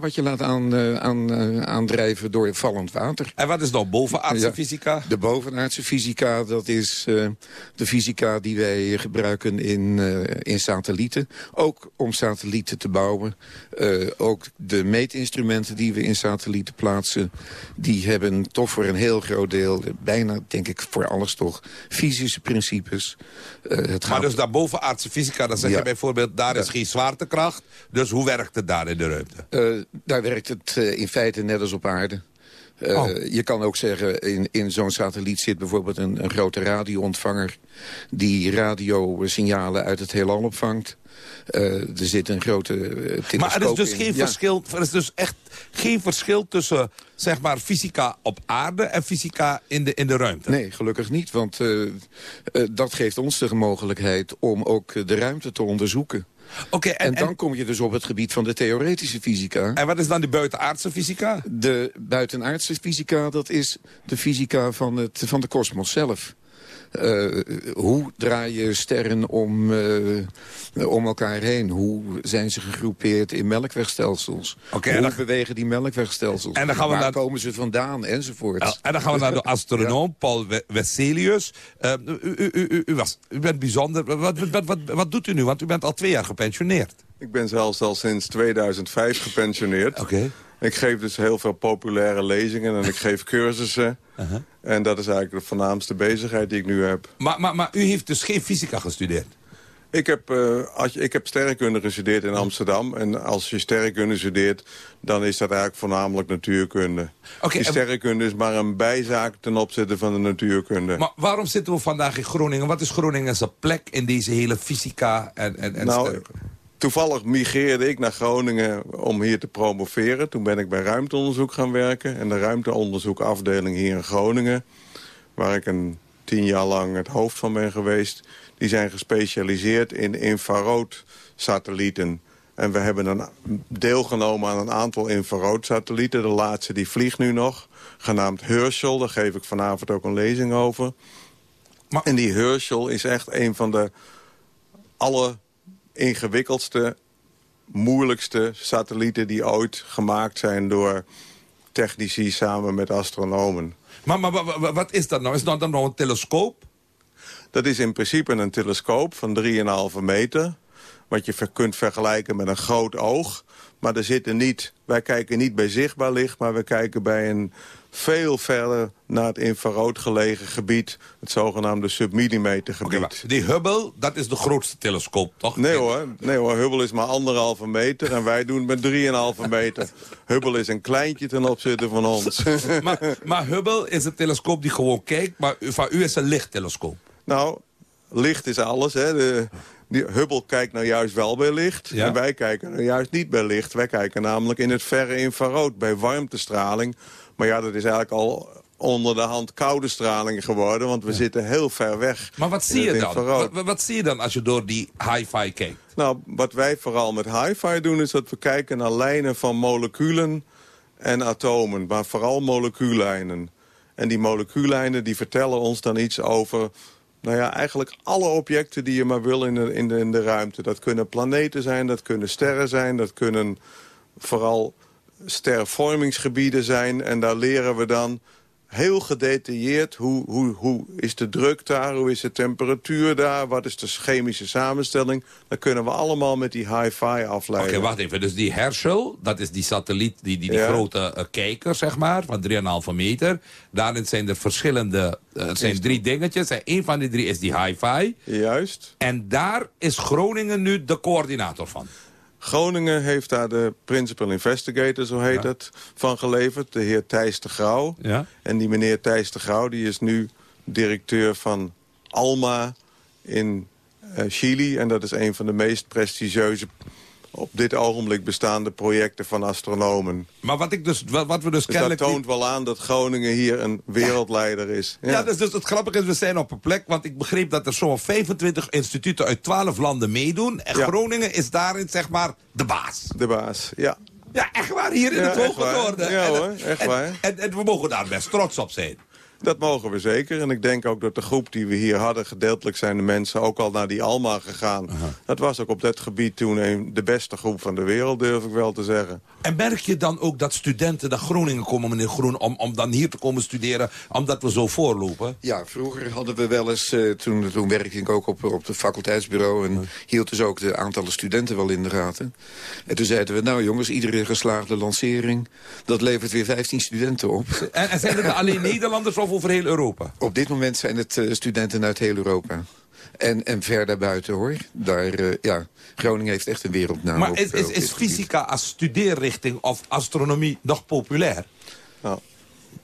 wat je laat aan, aan, aandrijven door vallend water. En wat is dan bovenaardse ja, fysica? De bovenaardse fysica, dat is de fysica die wij gebruiken in, in satellieten. Ook om satellieten te bouwen. ook de meetinstrumenten die we in satellieten plaatsen, die hebben toch voor een heel groot deel, bijna denk ik voor alles toch, fysische principes. Uh, het maar dus daar bovenaardse fysica, dan zeg ja. je bijvoorbeeld, daar is geen zwaartekracht. Dus hoe werkt het daar in de ruimte? Uh, daar werkt het uh, in feite net als op aarde. Eh, Oh. Je kan ook zeggen, in, in zo'n satelliet zit bijvoorbeeld een, een grote radioontvanger... die radiosignalen uit het heelal opvangt. Eh, er zit een grote uh, telescoop Maar er is dus in. geen Ja. verschil. Er is dus echt geen verschil tussen zeg maar fysica op aarde en fysica in de, in de ruimte. Nee, gelukkig niet, want eh, eh, dat geeft ons de mogelijkheid om ook eh, de ruimte te onderzoeken. Oké, en, dan kom je dus op het gebied van de theoretische fysica. En wat is dan die buitenaardse fysica? De buitenaardse fysica, dat is de fysica van, het, van de kosmos zelf. Eh, hoe draaien sterren om, eh, om elkaar heen? Hoe zijn ze gegroepeerd in melkwegstelsels? Oké, hoe en dan- bewegen die melkwegstelsels? En dan gaan we Waar naar- komen ze vandaan? Enzovoort. Ja, en dan gaan we naar de astronoom Paul We- Wesselius. Eh, u, u, u, u, u was, u bent bijzonder. Wat, wat, wat, wat doet u nu? Want u bent al twee jaar gepensioneerd. Ik ben zelfs al sinds 2005 gepensioneerd. Oké. Ik geef dus heel veel populaire lezingen en ik <laughs> geef cursussen. En dat is eigenlijk de voornaamste bezigheid die ik nu heb. Maar, maar, maar u heeft dus geen fysica gestudeerd? Ik heb, eh, als je, ik heb sterrenkunde gestudeerd in Amsterdam. En als je sterrenkunde studeert, dan is dat eigenlijk voornamelijk natuurkunde. Oké, Die en- sterrenkunde is maar een bijzaak ten opzichte van de natuurkunde. Maar waarom zitten we vandaag in Groningen? Wat is Groningen zijn plek in deze hele fysica en, en, en nou, sterren? Toevallig migreerde ik naar Groningen om hier te promoveren. Toen ben ik bij ruimteonderzoek gaan werken. En de ruimteonderzoekafdeling hier in Groningen... waar ik een tien jaar lang het hoofd van ben geweest... die zijn gespecialiseerd in infraroodsatellieten. En we hebben een deelgenomen aan een aantal infraroodsatellieten. De laatste die vliegt nu nog, genaamd Herschel. Daar geef ik vanavond ook een lezing over. En die Herschel is echt een van de alleringewikkeldste, moeilijkste satellieten... die ooit gemaakt zijn door technici samen met astronomen. Maar, maar, wa- wa- wat is dat nou? Is dat dan nou een telescoop? Dat is in principe een telescoop van 3,5 meter. Wat je kunt vergelijken met een groot oog. Maar er zitten niet, wij kijken niet bij zichtbaar licht... maar we kijken bij een veel verder naar het infrarood gelegen gebied. Het zogenaamde submillimeter gebied. Die Hubble, dat is de grootste telescoop, toch? Nee hoor, nee hoor, Hubble is maar anderhalve meter en wij doen het met 3,5 meter. Hubble is een kleintje ten opzichte van ons. <laughs> maar, maar Hubble is een telescoop die gewoon kijkt, maar van u is een lichttelescoop. Nou, licht is alles. Hè. De, die Hubble kijkt nou juist wel bij licht. Ja. En wij kijken nou juist niet bij licht. Wij kijken namelijk in het verre infrarood, bij warmtestraling. Maar ja, dat is eigenlijk al onder de hand koude straling geworden. Want we zitten heel ver weg. Maar wat zie je dan? wat zie je dan als je door die hi-fi kijkt? Nou, wat wij vooral met hi-fi doen... is dat we kijken naar lijnen van moleculen en atomen. Maar vooral molecuullijnen. En die molecuullijnen die vertellen ons dan iets over... Nou ja, eigenlijk alle objecten die je maar wil in de, in, de, de ruimte. Dat kunnen planeten zijn, dat kunnen sterren zijn... dat kunnen vooral stervormingsgebieden zijn. En daar leren we dan heel gedetailleerd hoe, hoe, hoe is de druk daar, hoe is de temperatuur daar... wat is de chemische samenstelling. Dat kunnen we allemaal met die hi-fi Oké, afleiden. wacht even. Dus die Herschel, dat is die satelliet, die, die, die Ja. grote eh, kijker, zeg maar, van 3,5 meter. Daarin zijn er verschillende, eh, het zijn drie dingetjes. En één van die drie is die hi-fi. Juist. En daar is Groningen nu de coördinator van. Groningen heeft daar de principal investigator, zo heet het, van geleverd. De heer Thijs de Grauw. Ja. En die meneer Thijs de Grauw die is nu directeur van ALMA in eh, Chili. En dat is een van de meest prestigieuze op dit ogenblik bestaande projecten van astronomen. Maar wat, ik dus, wat, wat we dus Dus dat kennelijk... toont wel aan dat Groningen hier een wereldleider is. Ja, dus, dus het grappige is, we zijn op een plek... want ik begreep dat er zo'n 25 instituten uit 12 landen meedoen. En Ja. Groningen is daarin, zeg maar, de baas. De baas, ja. Ja, echt waar, hier in het Hoge. Noorden. Ja En- hoor, echt en, waar. En, en we mogen daar best trots op zijn. Dat mogen we zeker. En ik denk ook dat de groep die we hier hadden... gedeeltelijk zijn de mensen ook al naar die Alma gegaan. Dat was ook op dat gebied toen een, de beste groep van de wereld, durf ik wel te zeggen. En merk je dan ook dat studenten naar Groningen komen, meneer Groen... om, om dan hier te komen studeren, omdat we zo voorlopen? Ja, vroeger hadden we wel eens, eh, toen, toen werkte ik ook op, op het faculteitsbureau... en hield dus ook de aantallen studenten wel in de gaten. En toen zeiden we, nou jongens, iedere geslaagde lancering... dat levert weer 15 studenten op. En, en zijn het dan alleen Nederlanders of over heel Europa? Op dit moment zijn het eh, studenten uit heel Europa. En, en ver daarbuiten, hoor. Daar, eh, ja, Groningen heeft echt een wereldnaam maar op, is, eh, is, op is fysica als studeerrichting of astronomie nog populair? Nou,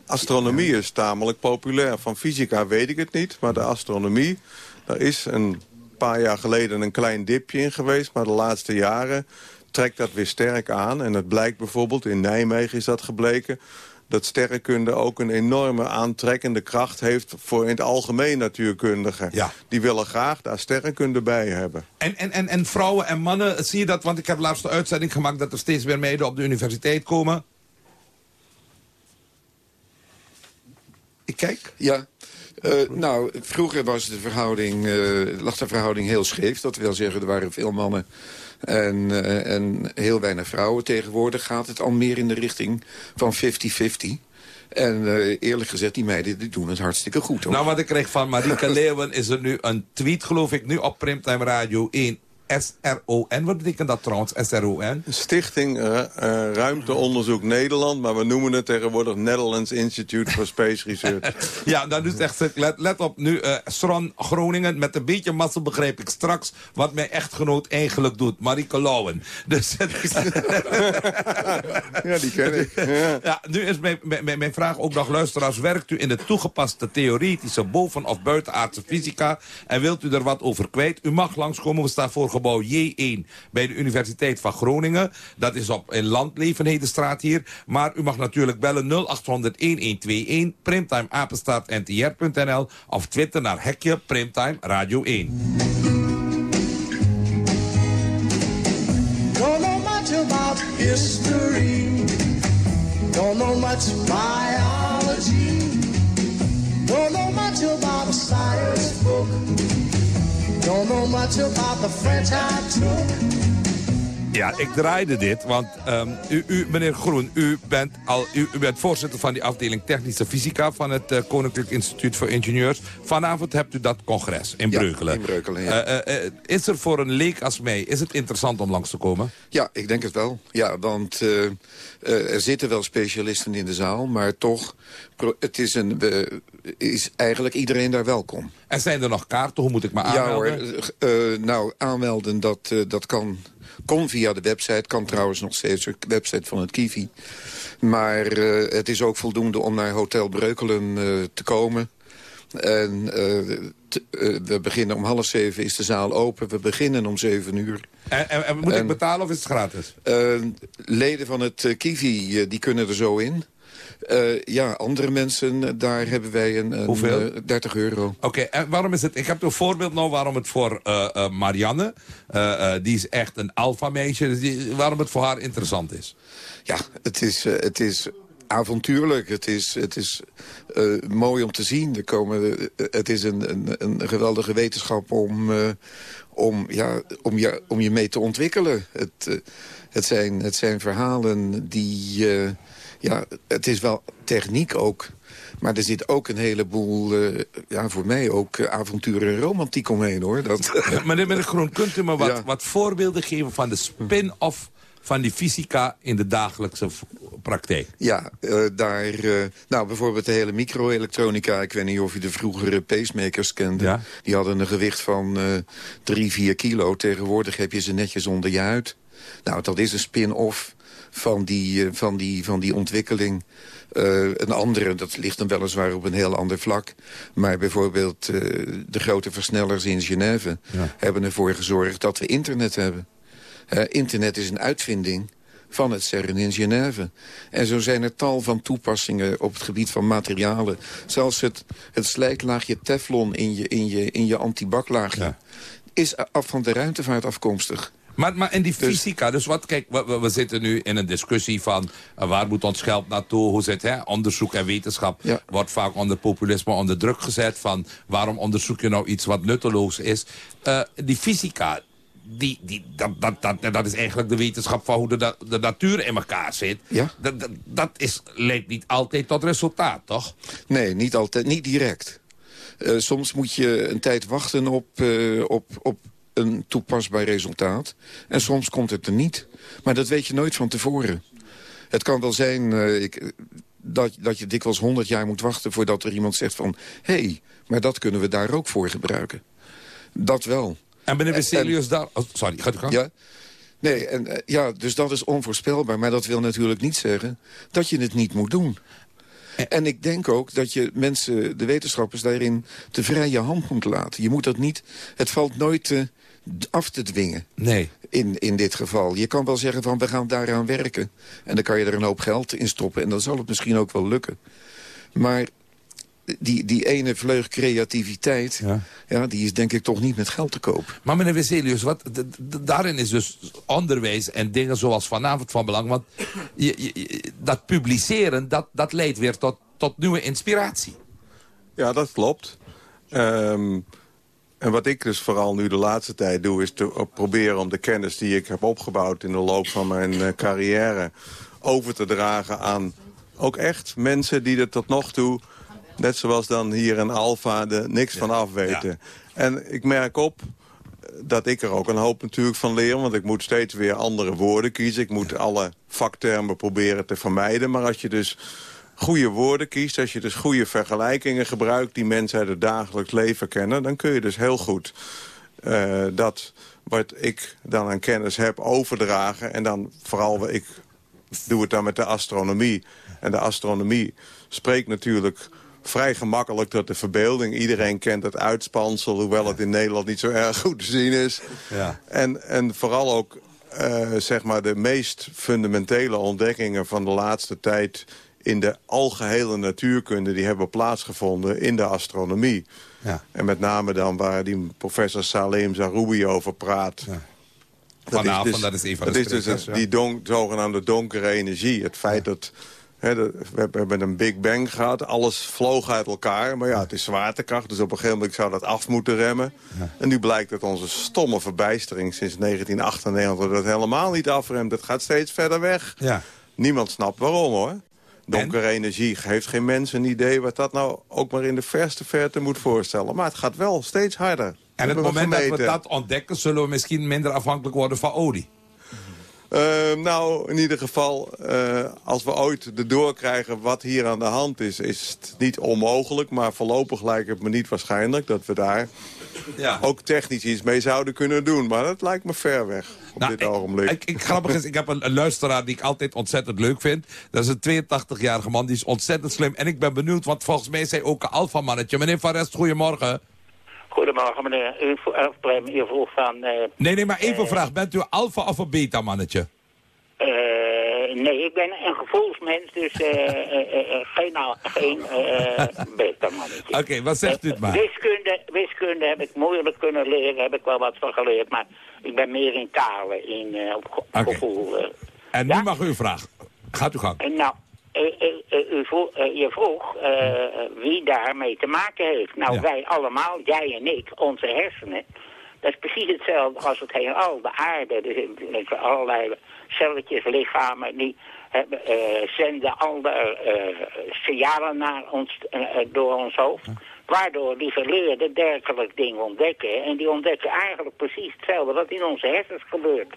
Astronomie is tamelijk populair. Van fysica weet ik het niet, maar de astronomie... daar is een paar jaar geleden een klein dipje in geweest... maar de laatste jaren trekt dat weer sterk aan. En het blijkt bijvoorbeeld, in Nijmegen is dat gebleken dat sterrenkunde ook een enorme aantrekkende kracht heeft... voor in het algemeen natuurkundigen. Die willen graag daar sterrenkunde bij hebben. En, en, en, en vrouwen en mannen, zie je dat? Want ik heb laatste uitzending gemaakt... dat er steeds meer meiden op de universiteit komen. Ik kijk. Ja. Uh, nou, vroeger was de verhouding, uh, lag de verhouding heel scheef. Dat wil zeggen, er waren veel mannen en, uh, en heel weinig vrouwen. Tegenwoordig gaat het al meer in de richting van 50-50. En eerlijk gezegd, die meiden die doen het hartstikke goed. Hoor. Nou, wat ik kreeg van Marieke Leeuwen is er nu een tweet, geloof ik, nu op Primtime Radio 1 SRON. Wat betekent dat trouwens, SRON? Stichting uh, Ruimteonderzoek Nederland. Maar we noemen het tegenwoordig Netherlands Institute for Space Research. <laughs> ja, dat is echt... Let, let op, nu uh, SRON Groningen. Met een beetje massa begrijp ik straks wat mijn echtgenoot eigenlijk doet. Marieke Lauwen. Dus, <laughs> ja, die ken ik. <laughs> Ja, ja nu is mijn, mijn, mijn vraag ook nog, luisteraars. Werkt u in de toegepaste theoretische boven- of buitenaardse fysica? En wilt u er wat over kwijt? U mag langskomen, we staan voor gebouw J1 bij de Universiteit van Groningen. Dat is op in Landlevenhedenstraat hier. Maar u mag natuurlijk bellen 0800-1121, primtime ntr.nl of twitter naar hekje Primtime Radio 1. Don't know much about history. Don't know much biology. Don't know much about a science book. Don't know much about the French I took. Ja, ik draaide dit, want um, u, u, meneer Groen, u bent, al, u, u, bent voorzitter van die afdeling Technische Fysica... van het uh, Koninklijk Instituut voor Ingenieurs. Vanavond hebt u dat congres in Breukelen. Ja, in Breukelen, ja. Uh, uh, is er voor een leek als mij, is het interessant om langs te komen? Ja, ik denk het wel. Ja, want er zitten wel specialisten in de zaal, maar toch... Het is, een, is eigenlijk iedereen daar welkom. En zijn er nog kaarten? Hoe moet ik me aanmelden? Ja hoor, nou, aanmelden dat, dat kan kon via de website, kan trouwens nog steeds de website van het Kiwi. Maar uh, het is ook voldoende om naar Hotel Breukelen uh, te komen. En uh, we beginnen om half zeven is de zaal open. We beginnen om zeven uur. En, en, en moet en, ik betalen of is het gratis? leden van het Kiwi die kunnen er zo in. Uh, ja, andere mensen, daar hebben wij een, een Hoeveel? 30 euro. Oké, okay, en waarom is het... Ik heb een voorbeeld nou waarom het voor Marianne... die is echt een alfameisje, dus die, waarom het voor haar interessant is. Ja, het is, het is avontuurlijk. Het is, het is uh, mooi om te zien. Er komen, uh, het is een, een, een, geweldige wetenschap om, uh, om, ja, om, je, om je mee te ontwikkelen. Het, het, zijn, het zijn verhalen die ja, het is wel techniek ook. Maar er zit ook een heleboel, uh, ja, voor mij ook uh, avontuur en romantiek omheen, hoor. Dat, <laughs> ja, meneer Groen, kunt u me wat, ja. wat voorbeelden geven van de spin-off van die fysica in de dagelijkse praktijk? Ja, uh, daar, nou bijvoorbeeld de hele microelektronica. Ik weet niet of je de vroegere pacemakers kende. Ja? Die hadden een gewicht van 3, 4 kilo. Tegenwoordig heb je ze netjes onder je huid. Nou, dat is een spin-off van die, van die, van die ontwikkeling. Uh, een andere, dat ligt dan weliswaar op een heel ander vlak. Maar bijvoorbeeld uh, de grote versnellers in Genève... Ja. hebben ervoor gezorgd dat we internet hebben. Uh, internet is een uitvinding van het CERN in Genève. En zo zijn er tal van toepassingen op het gebied van materialen. Zelfs het, het slijklaagje teflon in je, in je, in je antibaklaagje... Ja. is af van de ruimtevaart afkomstig. Maar, maar in die fysica, dus wat, kijk, we, we zitten nu in een discussie van... Uh, waar moet ons geld naartoe, hoe zit hè? onderzoek en wetenschap... Ja. wordt vaak onder populisme onder druk gezet... van waarom onderzoek je nou iets wat nutteloos is. Uh, die fysica, die, die, dat, dat, dat, dat is eigenlijk de wetenschap van hoe de, de natuur in elkaar zit. Ja? Dat, dat, dat is, leidt niet altijd tot resultaat, toch? Nee, niet altijd, niet direct. Uh, soms moet je een tijd wachten op, uh, op, op een toepasbaar resultaat. En soms komt het er niet. Maar dat weet je nooit van tevoren. Het kan wel zijn uh, ik, dat, dat je dikwijls 100 jaar moet wachten... voordat er iemand zegt van... hé, hey, maar dat kunnen we daar ook voor gebruiken. Dat wel. En meneer Wesselius daar... Oh, sorry, gaat u gang. Ja, nee, en, uh, ja, dus dat is onvoorspelbaar. Maar dat wil natuurlijk niet zeggen dat je het niet moet doen. En ik denk ook dat je mensen, de wetenschappers, daarin te vrije hand moet laten. Je moet dat niet... Het valt nooit te, af te dwingen. Nee. In, in dit geval. Je kan wel zeggen van we gaan daaraan werken. En dan kan je er een hoop geld in stoppen. En dan zal het misschien ook wel lukken. Maar die, die ene vleug creativiteit... Ja. die is denk ik toch niet met geld te koop. Maar meneer Wesselius, wat, daarin is dus onderwijs en dingen zoals vanavond van belang. Want je, je, dat publiceren, dat, dat leidt weer tot, tot nieuwe inspiratie. Ja, dat klopt. Um, en wat ik dus vooral nu de laatste tijd doe... is te proberen om de kennis die ik heb opgebouwd... in de loop van mijn uh, carrière over te dragen aan ook echt mensen die er tot nog toe Net zoals dan hier in Alfa er niks van af weten. En ik merk op dat ik er ook een hoop natuurlijk van leer. Want ik moet steeds weer andere woorden kiezen. Ik moet alle vaktermen proberen te vermijden. Maar als je dus goede woorden kiest, als je dus goede vergelijkingen gebruikt... die mensen uit het dagelijks leven kennen... dan kun je dus heel goed uh, dat wat ik dan aan kennis heb overdragen. En dan vooral, ik doe het dan met de astronomie. En de astronomie spreekt natuurlijk vrij gemakkelijk tot de verbeelding. Iedereen kent het uitspansel, hoewel het in Nederland niet zo erg goed te zien is. Ja. En, en vooral ook uh, zeg maar de meest fundamentele ontdekkingen van de laatste tijd in de algehele natuurkunde... die hebben plaatsgevonden in de astronomie. Ja. En met name dan waar die professor Salem Zaroubi over praat... Ja. Dat Vanavond, is dus, dat is een van de Dat is dus die don, zogenaamde donkere energie. Het feit dat we hebben een Big Bang gehad. Alles vloog uit elkaar. Maar ja, het is zwaartekracht. Dus op een gegeven moment zou dat af moeten remmen. En nu blijkt dat onze stomme verbijstering sinds 1998... dat helemaal niet afremt. Het gaat steeds verder weg. Ja. Niemand snapt waarom, hoor. Donkere energie geeft geen mens een idee... wat dat nou ook maar in de verste verte moet voorstellen. Maar het gaat wel steeds harder. En het moment dat we dat ontdekken... zullen we misschien minder afhankelijk worden van olie. Uh, nou, in ieder geval, uh, als we ooit erdoor krijgen wat hier aan de hand is... is het niet onmogelijk, maar voorlopig lijkt het me niet waarschijnlijk... dat we daar ja. ook technisch iets mee zouden kunnen doen. Maar dat lijkt me ver weg op nou, dit ogenblik. Ik, ik, grappig is, ik heb een, een, luisteraar die ik altijd ontzettend leuk vind. Dat is een 82-jarige man, die is ontzettend slim. En ik ben benieuwd, want volgens mij is hij ook een alfamannetje. Meneer Van Rest, goedemorgen. Goedemorgen meneer. U, u vroeg van... Uh, nee, nee, maar even uh, vraag. Bent u alfa of een beta mannetje? Uh, nee, ik ben een gevoelsmens, dus geen, geen beta mannetje. <laughs> Oké, okay, wat zegt u het maar? Wiskunde, wiskunde heb ik moeilijk kunnen leren, heb ik wel wat van geleerd. Maar ik ben meer in talen, in op okay. gevoel. en nu ja? mag u vragen. Gaat u gang. nou, u vroeg, je vroeg wie daarmee te maken heeft. Nou, ja. wij allemaal, jij en ik, onze hersenen. Dat is precies hetzelfde als het heelal, de aarde. Dus allerlei celletjes, lichamen, die hebben, uh, zenden al de uh, signalen naar ons, uh, door ons hoofd. Waardoor die geleerden dergelijk dingen ontdekken. En die ontdekken eigenlijk precies hetzelfde wat in onze hersens gebeurt.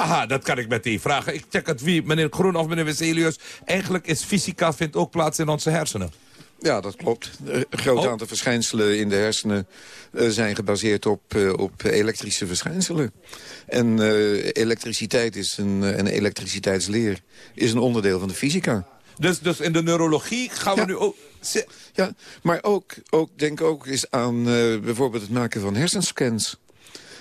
Aha, dat kan ik meteen vragen. Ik check het wie, meneer Groen of meneer Wesselius. Eigenlijk is fysica vindt ook plaats in onze hersenen. Ja, dat klopt. Een groot oh. aantal verschijnselen in de hersenen uh, zijn gebaseerd op, uh, op elektrische verschijnselen. En uh, elektriciteit is een, een elektriciteitsleer is een onderdeel van de fysica. Dus, dus in de neurologie gaan we ja. nu ook... Ja, maar ook, ook denk ook eens aan bijvoorbeeld het maken van hersenscans.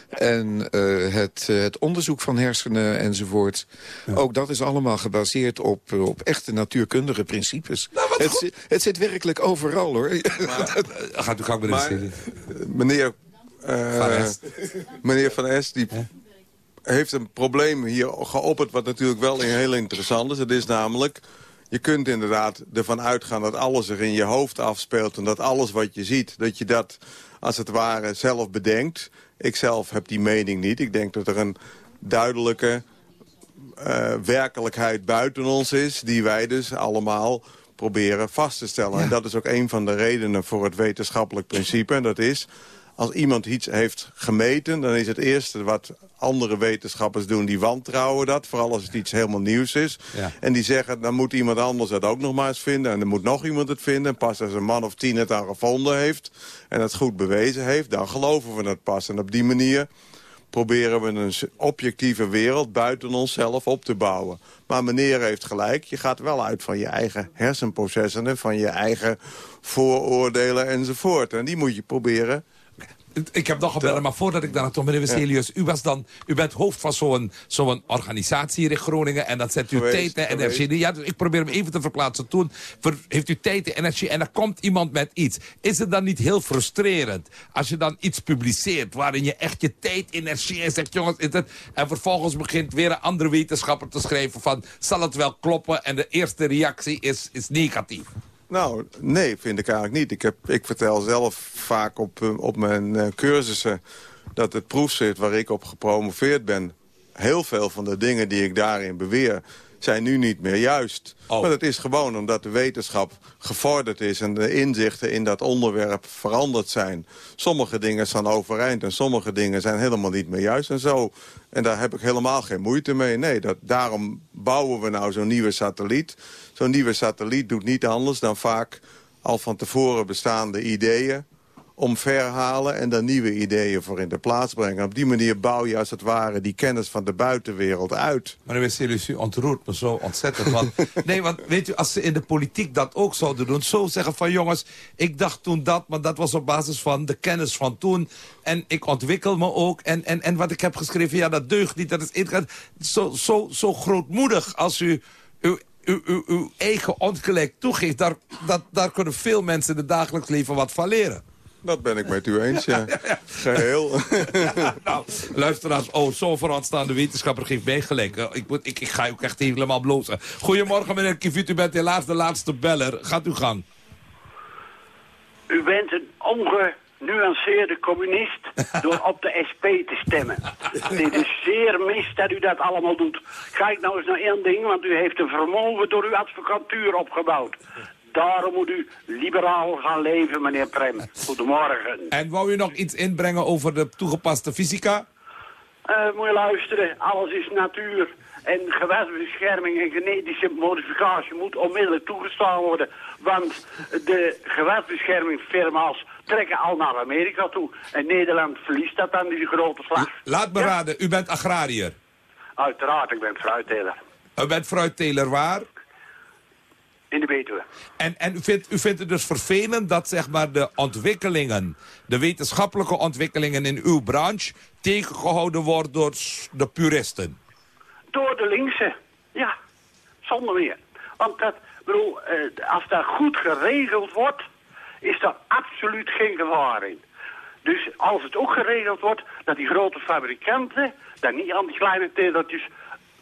En uh, het, uh, het onderzoek van hersenen enzovoort. Ja. Ook dat is allemaal gebaseerd op, uh, op echte natuurkundige principes. Nou, het, zi het, zit werkelijk overal, hoor. Maar, <laughs> gaat u gang met de Meneer, meneer Van Es, die... Heeft een probleem hier geopperd wat natuurlijk wel heel interessant is. Het is namelijk, je kunt inderdaad ervan uitgaan dat alles zich in je hoofd afspeelt... en dat alles wat je ziet, dat je dat als het ware zelf bedenkt. Ik zelf heb die mening niet. Ik denk dat er een duidelijke uh, werkelijkheid buiten ons is... die wij dus allemaal proberen vast te stellen. Ja. En dat is ook een van de redenen voor het wetenschappelijk principe. En dat is, als iemand iets heeft gemeten... dan is het eerste wat andere wetenschappers doen, die wantrouwen dat. Vooral als het iets helemaal nieuws is. Ja. En die zeggen, dan moet iemand anders het ook nog maar eens vinden. En dan moet nog iemand het vinden. En pas als een man of tien het dan gevonden heeft... en het goed bewezen heeft, dan geloven we het pas. En op die manier proberen we een objectieve wereld buiten onszelf op te bouwen. Maar meneer heeft gelijk, je gaat wel uit van je eigen hersenprocessen... en van je eigen vooroordelen enzovoort. En die moet je proberen ik heb nog gebeld, maar voordat ik daar naartoe, meneer Wesselius... u, was dan, u bent hoofd van zo'n zo'n organisatie hier in Groningen... en dat zet u tijd en energie. Ja, dus ik probeer hem even te verplaatsen. Toen heeft u tijd en energie en er komt iemand met iets. Is het dan niet heel frustrerend als je dan iets publiceert... waarin je echt je tijd, energie en zegt... jongens, is het... en vervolgens begint weer een andere wetenschapper te schrijven van... zal het wel kloppen? En de eerste reactie is, is negatief. Nou, nee, vind ik eigenlijk niet. Ik, heb, ik vertel zelf vaak op, eh, op mijn uh, cursussen... dat het proefschrift waar ik op gepromoveerd ben... heel veel van de dingen die ik daarin beweer zijn nu niet meer juist. Oh. Maar dat is gewoon omdat de wetenschap gevorderd is... en de inzichten in dat onderwerp veranderd zijn. Sommige dingen staan overeind en sommige dingen zijn helemaal niet meer juist. En zo en daar heb ik helemaal geen moeite mee. Nee, dat, daarom bouwen we nou zo'n nieuwe satelliet. Zo'n nieuwe satelliet doet niet anders dan vaak al van tevoren bestaande ideeën omverhalen en daar nieuwe ideeën voor in de plaats brengen. Op die manier bouw je als het ware die kennis van de buitenwereld uit. Maar dan is u ontroert me zo ontzettend. Want, <laughs> nee, want weet u, als ze in de politiek dat ook zouden doen... zo zeggen van jongens, ik dacht toen dat... maar dat was op basis van de kennis van toen... en ik ontwikkel me ook. En, en, en wat ik heb geschreven, ja, dat deugt niet. Dat is zo, zo, zo grootmoedig als u... Uw, uw, uw, uw eigen ongelijk toegeeft, daar, dat, daar kunnen veel mensen in het dagelijks leven wat van leren. Dat ben ik met u eens, ja. <laughs> Geheel. <laughs> nou, luisteraars, oh, zo'n vooraanstaande wetenschapper geeft mij gelijk. Ik, moet, ik, ik ga ook echt helemaal blozen. Goedemorgen, meneer Kivit, u bent helaas de laatste beller. Gaat u gang. U bent een ongenuanceerde communist <laughs> door op de SP te stemmen. Dit is zeer mis dat u dat allemaal doet. Kijk nou eens naar één ding, want u heeft een vermogen door uw advocatuur opgebouwd. Daarom moet u liberaal gaan leven, meneer Prem. Goedemorgen. En wou u nog iets inbrengen over de toegepaste fysica? Uh, moet je luisteren, alles is natuur. En gewasbescherming en genetische modificatie moet onmiddellijk toegestaan worden. Want de gewasbeschermingsfirma's trekken al naar Amerika toe. En Nederland verliest dat dan, die grote slag. Laat me raden, u bent agrariër? Uiteraard, ik ben fruitteler. U bent fruitteler waar? In de Betuwe. En, en u, vindt, u vindt het dus vervelend dat zeg maar, de ontwikkelingen... de wetenschappelijke ontwikkelingen in uw branche... tegengehouden worden door de puristen? Door de linkse, ja. Zonder meer. Want dat, bedoel, eh, als dat goed geregeld wordt... is daar absoluut geen gevaar in. Dus als het ook geregeld wordt dat die grote fabrikanten... dan niet aan die kleine teeltjes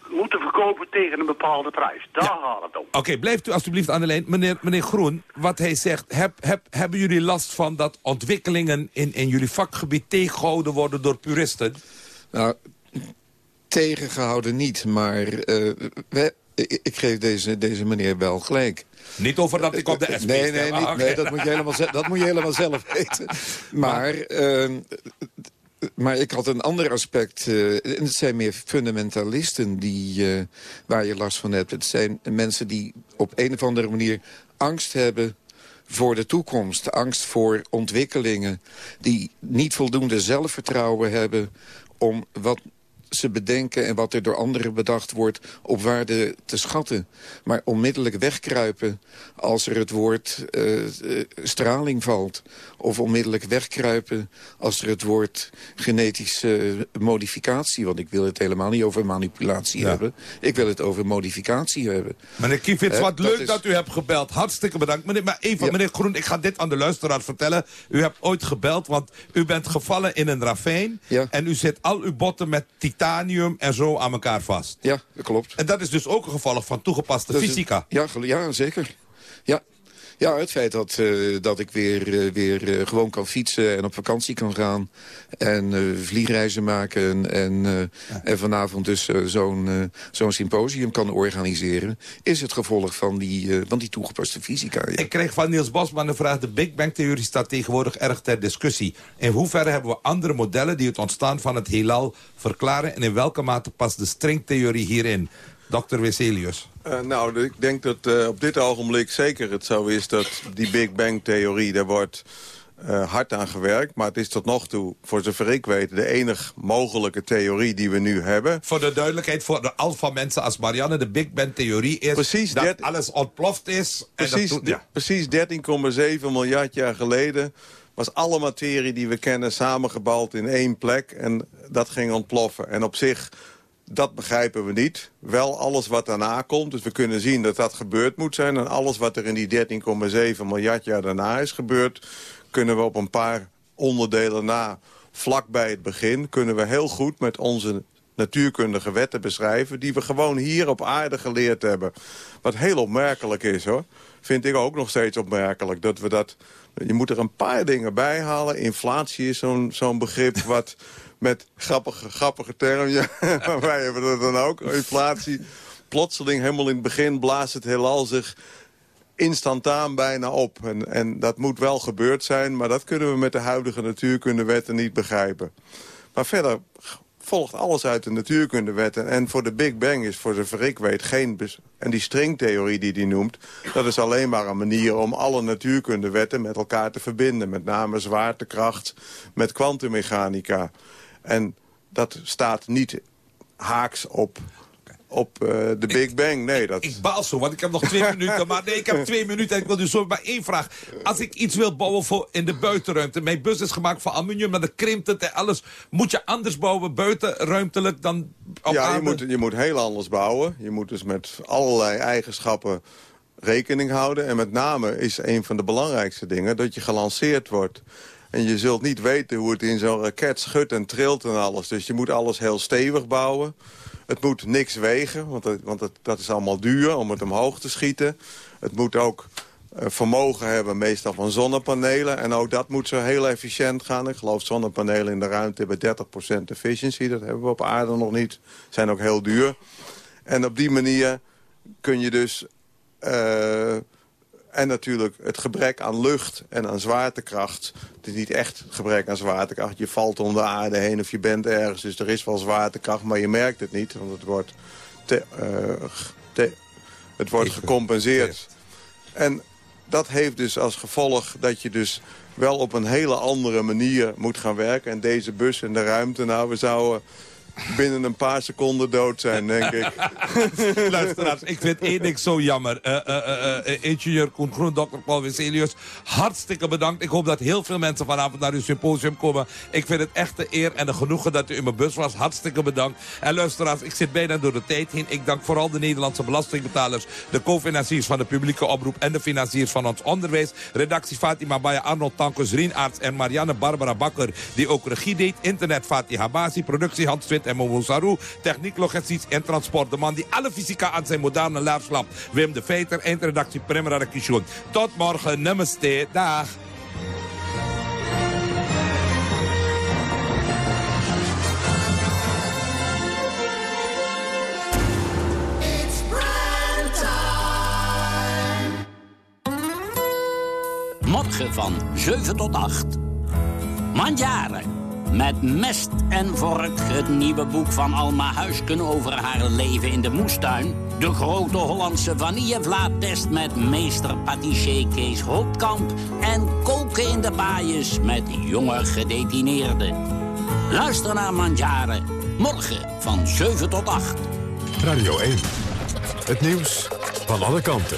moeten verkopen tegen een bepaalde prijs. Daar gaat het om. Oké, blijft u alstublieft aan de lijn. Meneer, meneer Groen, wat hij zegt, heb, heb, hebben jullie last van dat ontwikkelingen in, in jullie vakgebied tegengehouden worden door puristen? Nou, tegengehouden niet, maar uh, ik geef deze, deze meneer wel gelijk. Niet over dat ik op de SP Nee, nee, niet, nee dat, moet je helemaal, dat moet je helemaal zelf <laughs> weten. Maar uh, maar ik had een ander aspect. En het zijn meer fundamentalisten die, uh, waar je last van hebt. Het zijn mensen die op een of andere manier angst hebben voor de toekomst. Angst voor ontwikkelingen. Die niet voldoende zelfvertrouwen hebben om wat ze bedenken en wat er door anderen bedacht wordt op waarde te schatten. Maar onmiddellijk wegkruipen als er het woord uh, straling valt. Of onmiddellijk wegkruipen als er het woord genetische modificatie... want ik wil het helemaal niet over manipulatie hebben. Ik wil het over modificatie hebben. Meneer Kievits, wat leuk dat u hebt gebeld. Hartstikke bedankt. Meneer, maar even, meneer Groen, ik ga dit aan de luisteraar vertellen. U hebt ooit gebeld, want u bent gevallen in een ravijn... en u zit al uw botten met titanium en zo aan elkaar vast. Ja, dat klopt. En dat is dus ook een gevolg van toegepaste fysica. ja, ja, zeker. Ja, ja, het feit dat, uh, dat ik weer, uh, weer uh, gewoon kan fietsen en op vakantie kan gaan. En vliegreizen maken en, ja. en vanavond dus zo'n zo'n symposium kan organiseren... is het gevolg van die, van die toegepaste fysica. Ja. Ik kreeg van Niels Bosman de vraag... de Big Bang-theorie staat tegenwoordig erg ter discussie. In hoeverre hebben we andere modellen die het ontstaan van het heelal verklaren... en in welke mate past de stringtheorie hierin? Dr. Wesselius. Uh, nou, ik denk dat uh, op dit ogenblik zeker het zo is dat die Big Bang-theorie... daar wordt eh, hard aan gewerkt. Maar het is tot nog toe, voor zover ik weet... de enig mogelijke theorie die we nu hebben. Voor de duidelijkheid, voor de alfa mensen als Marianne... de Big Bang-theorie is precies, dat alles ontploft is. Precies, ja. precies 13,7 miljard jaar geleden... was alle materie die we kennen samengebald in één plek. En dat ging ontploffen. En op zich dat begrijpen we niet. Wel alles wat daarna komt. Dus we kunnen zien dat dat gebeurd moet zijn. En alles wat er in die 13,7 miljard jaar daarna is gebeurd... kunnen we op een paar onderdelen na, vlak bij het begin... kunnen we heel goed met onze natuurkundige wetten beschrijven... die we gewoon hier op aarde geleerd hebben. Wat heel opmerkelijk is, hoor. Vind ik ook nog steeds opmerkelijk. Dat we dat... Je moet er een paar dingen bij halen. Inflatie is zo'n zo'n begrip wat met grappige, grappige termen. Ja, <laughs> wij hebben dat dan ook, inflatie. Plotseling, helemaal in het begin, blaast het heelal zich instantaan bijna op. En, en dat moet wel gebeurd zijn, maar dat kunnen we met de huidige natuurkundewetten niet begrijpen. Maar verder volgt alles uit de natuurkundewetten. En voor de Big Bang is, voor zover ik weet, geen... En die stringtheorie die hij noemt... dat is alleen maar een manier om alle natuurkundewetten met elkaar te verbinden. Met name zwaartekracht met kwantummechanica. En dat staat niet haaks op op uh, de Big Bang. Nee, dat... Ik baal zo, want ik heb nog twee <laughs> minuten. Maar nee, ik heb twee minuten en ik wil dus zo maar één vraag. Als ik iets wil bouwen voor in de buitenruimte. Mijn bus is gemaakt van aluminium, maar dat krimpt het en alles. Moet je anders bouwen buitenruimtelijk dan op Ja, je moet, je moet heel anders bouwen. Je moet dus met allerlei eigenschappen rekening houden. En met name is een van de belangrijkste dingen dat je gelanceerd wordt. En je zult niet weten hoe het in zo'n raket schudt en trilt en alles. Dus je moet alles heel stevig bouwen. Het moet niks wegen, want, want dat is allemaal duur om het omhoog te schieten. Het moet ook uh, vermogen hebben, meestal van zonnepanelen. En ook dat moet zo heel efficiënt gaan. Ik geloof zonnepanelen in de ruimte hebben 30% efficiency. Dat hebben we op aarde nog niet. Zijn ook heel duur. En op die manier kun je dus... Uh, en natuurlijk het gebrek aan lucht en aan zwaartekracht. Het is niet echt gebrek aan zwaartekracht. Je valt om de aarde heen of je bent ergens. Dus er is wel zwaartekracht, maar je merkt het niet. Want het wordt, te, uh, te, het wordt gecompenseerd. En dat heeft dus als gevolg dat je dus wel op een hele andere manier moet gaan werken. En deze bus in de ruimte, nou, we zouden binnen een paar seconden dood zijn, denk ik. <laughs> Luisteraars, ik vind één ding zo jammer. Uh, uh, uh, ingenieur Koen Groen, dokter Paul Wisselius, hartstikke bedankt. Ik hoop dat heel veel mensen vanavond naar uw symposium komen. Ik vind het echt de eer en de genoegen dat u in mijn bus was. Hartstikke bedankt. En luisteraars, ik zit bijna door de tijd heen. Ik dank vooral de Nederlandse belastingbetalers, de co-financiers van de publieke oproep en de financiers van ons onderwijs. Redactie Fatima Baya, Arnold Tankers, Rienarts en Marianne Barbara Bakker, die ook regie deed. Internet Fatih Habasi, productie Hans Twit en Momo Saru. Techniek, logistiek en transport. De man die alle fysica aan zijn moderne lijf slapt. Wim de Veter, eindredactie Primera Kishon. Tot morgen, namaste, dag. Morgen van 7 tot 8. Mandjaren. Met mest en vork het nieuwe boek van Alma Huisken over haar leven in de moestuin. De grote Hollandse vanillevlaattest met meester patissier Kees Hoopkamp. En koken in de baaiers met jonge gedetineerden. Luister naar Mandjaren. Morgen van 7 tot 8. Radio 1. Het nieuws van alle kanten.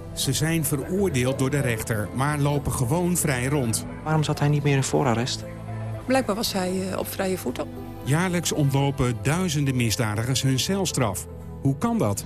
Ze zijn veroordeeld door de rechter, maar lopen gewoon vrij rond. Waarom zat hij niet meer in voorarrest? Blijkbaar was hij op vrije voeten. Jaarlijks ontlopen duizenden misdadigers hun celstraf. Hoe kan dat?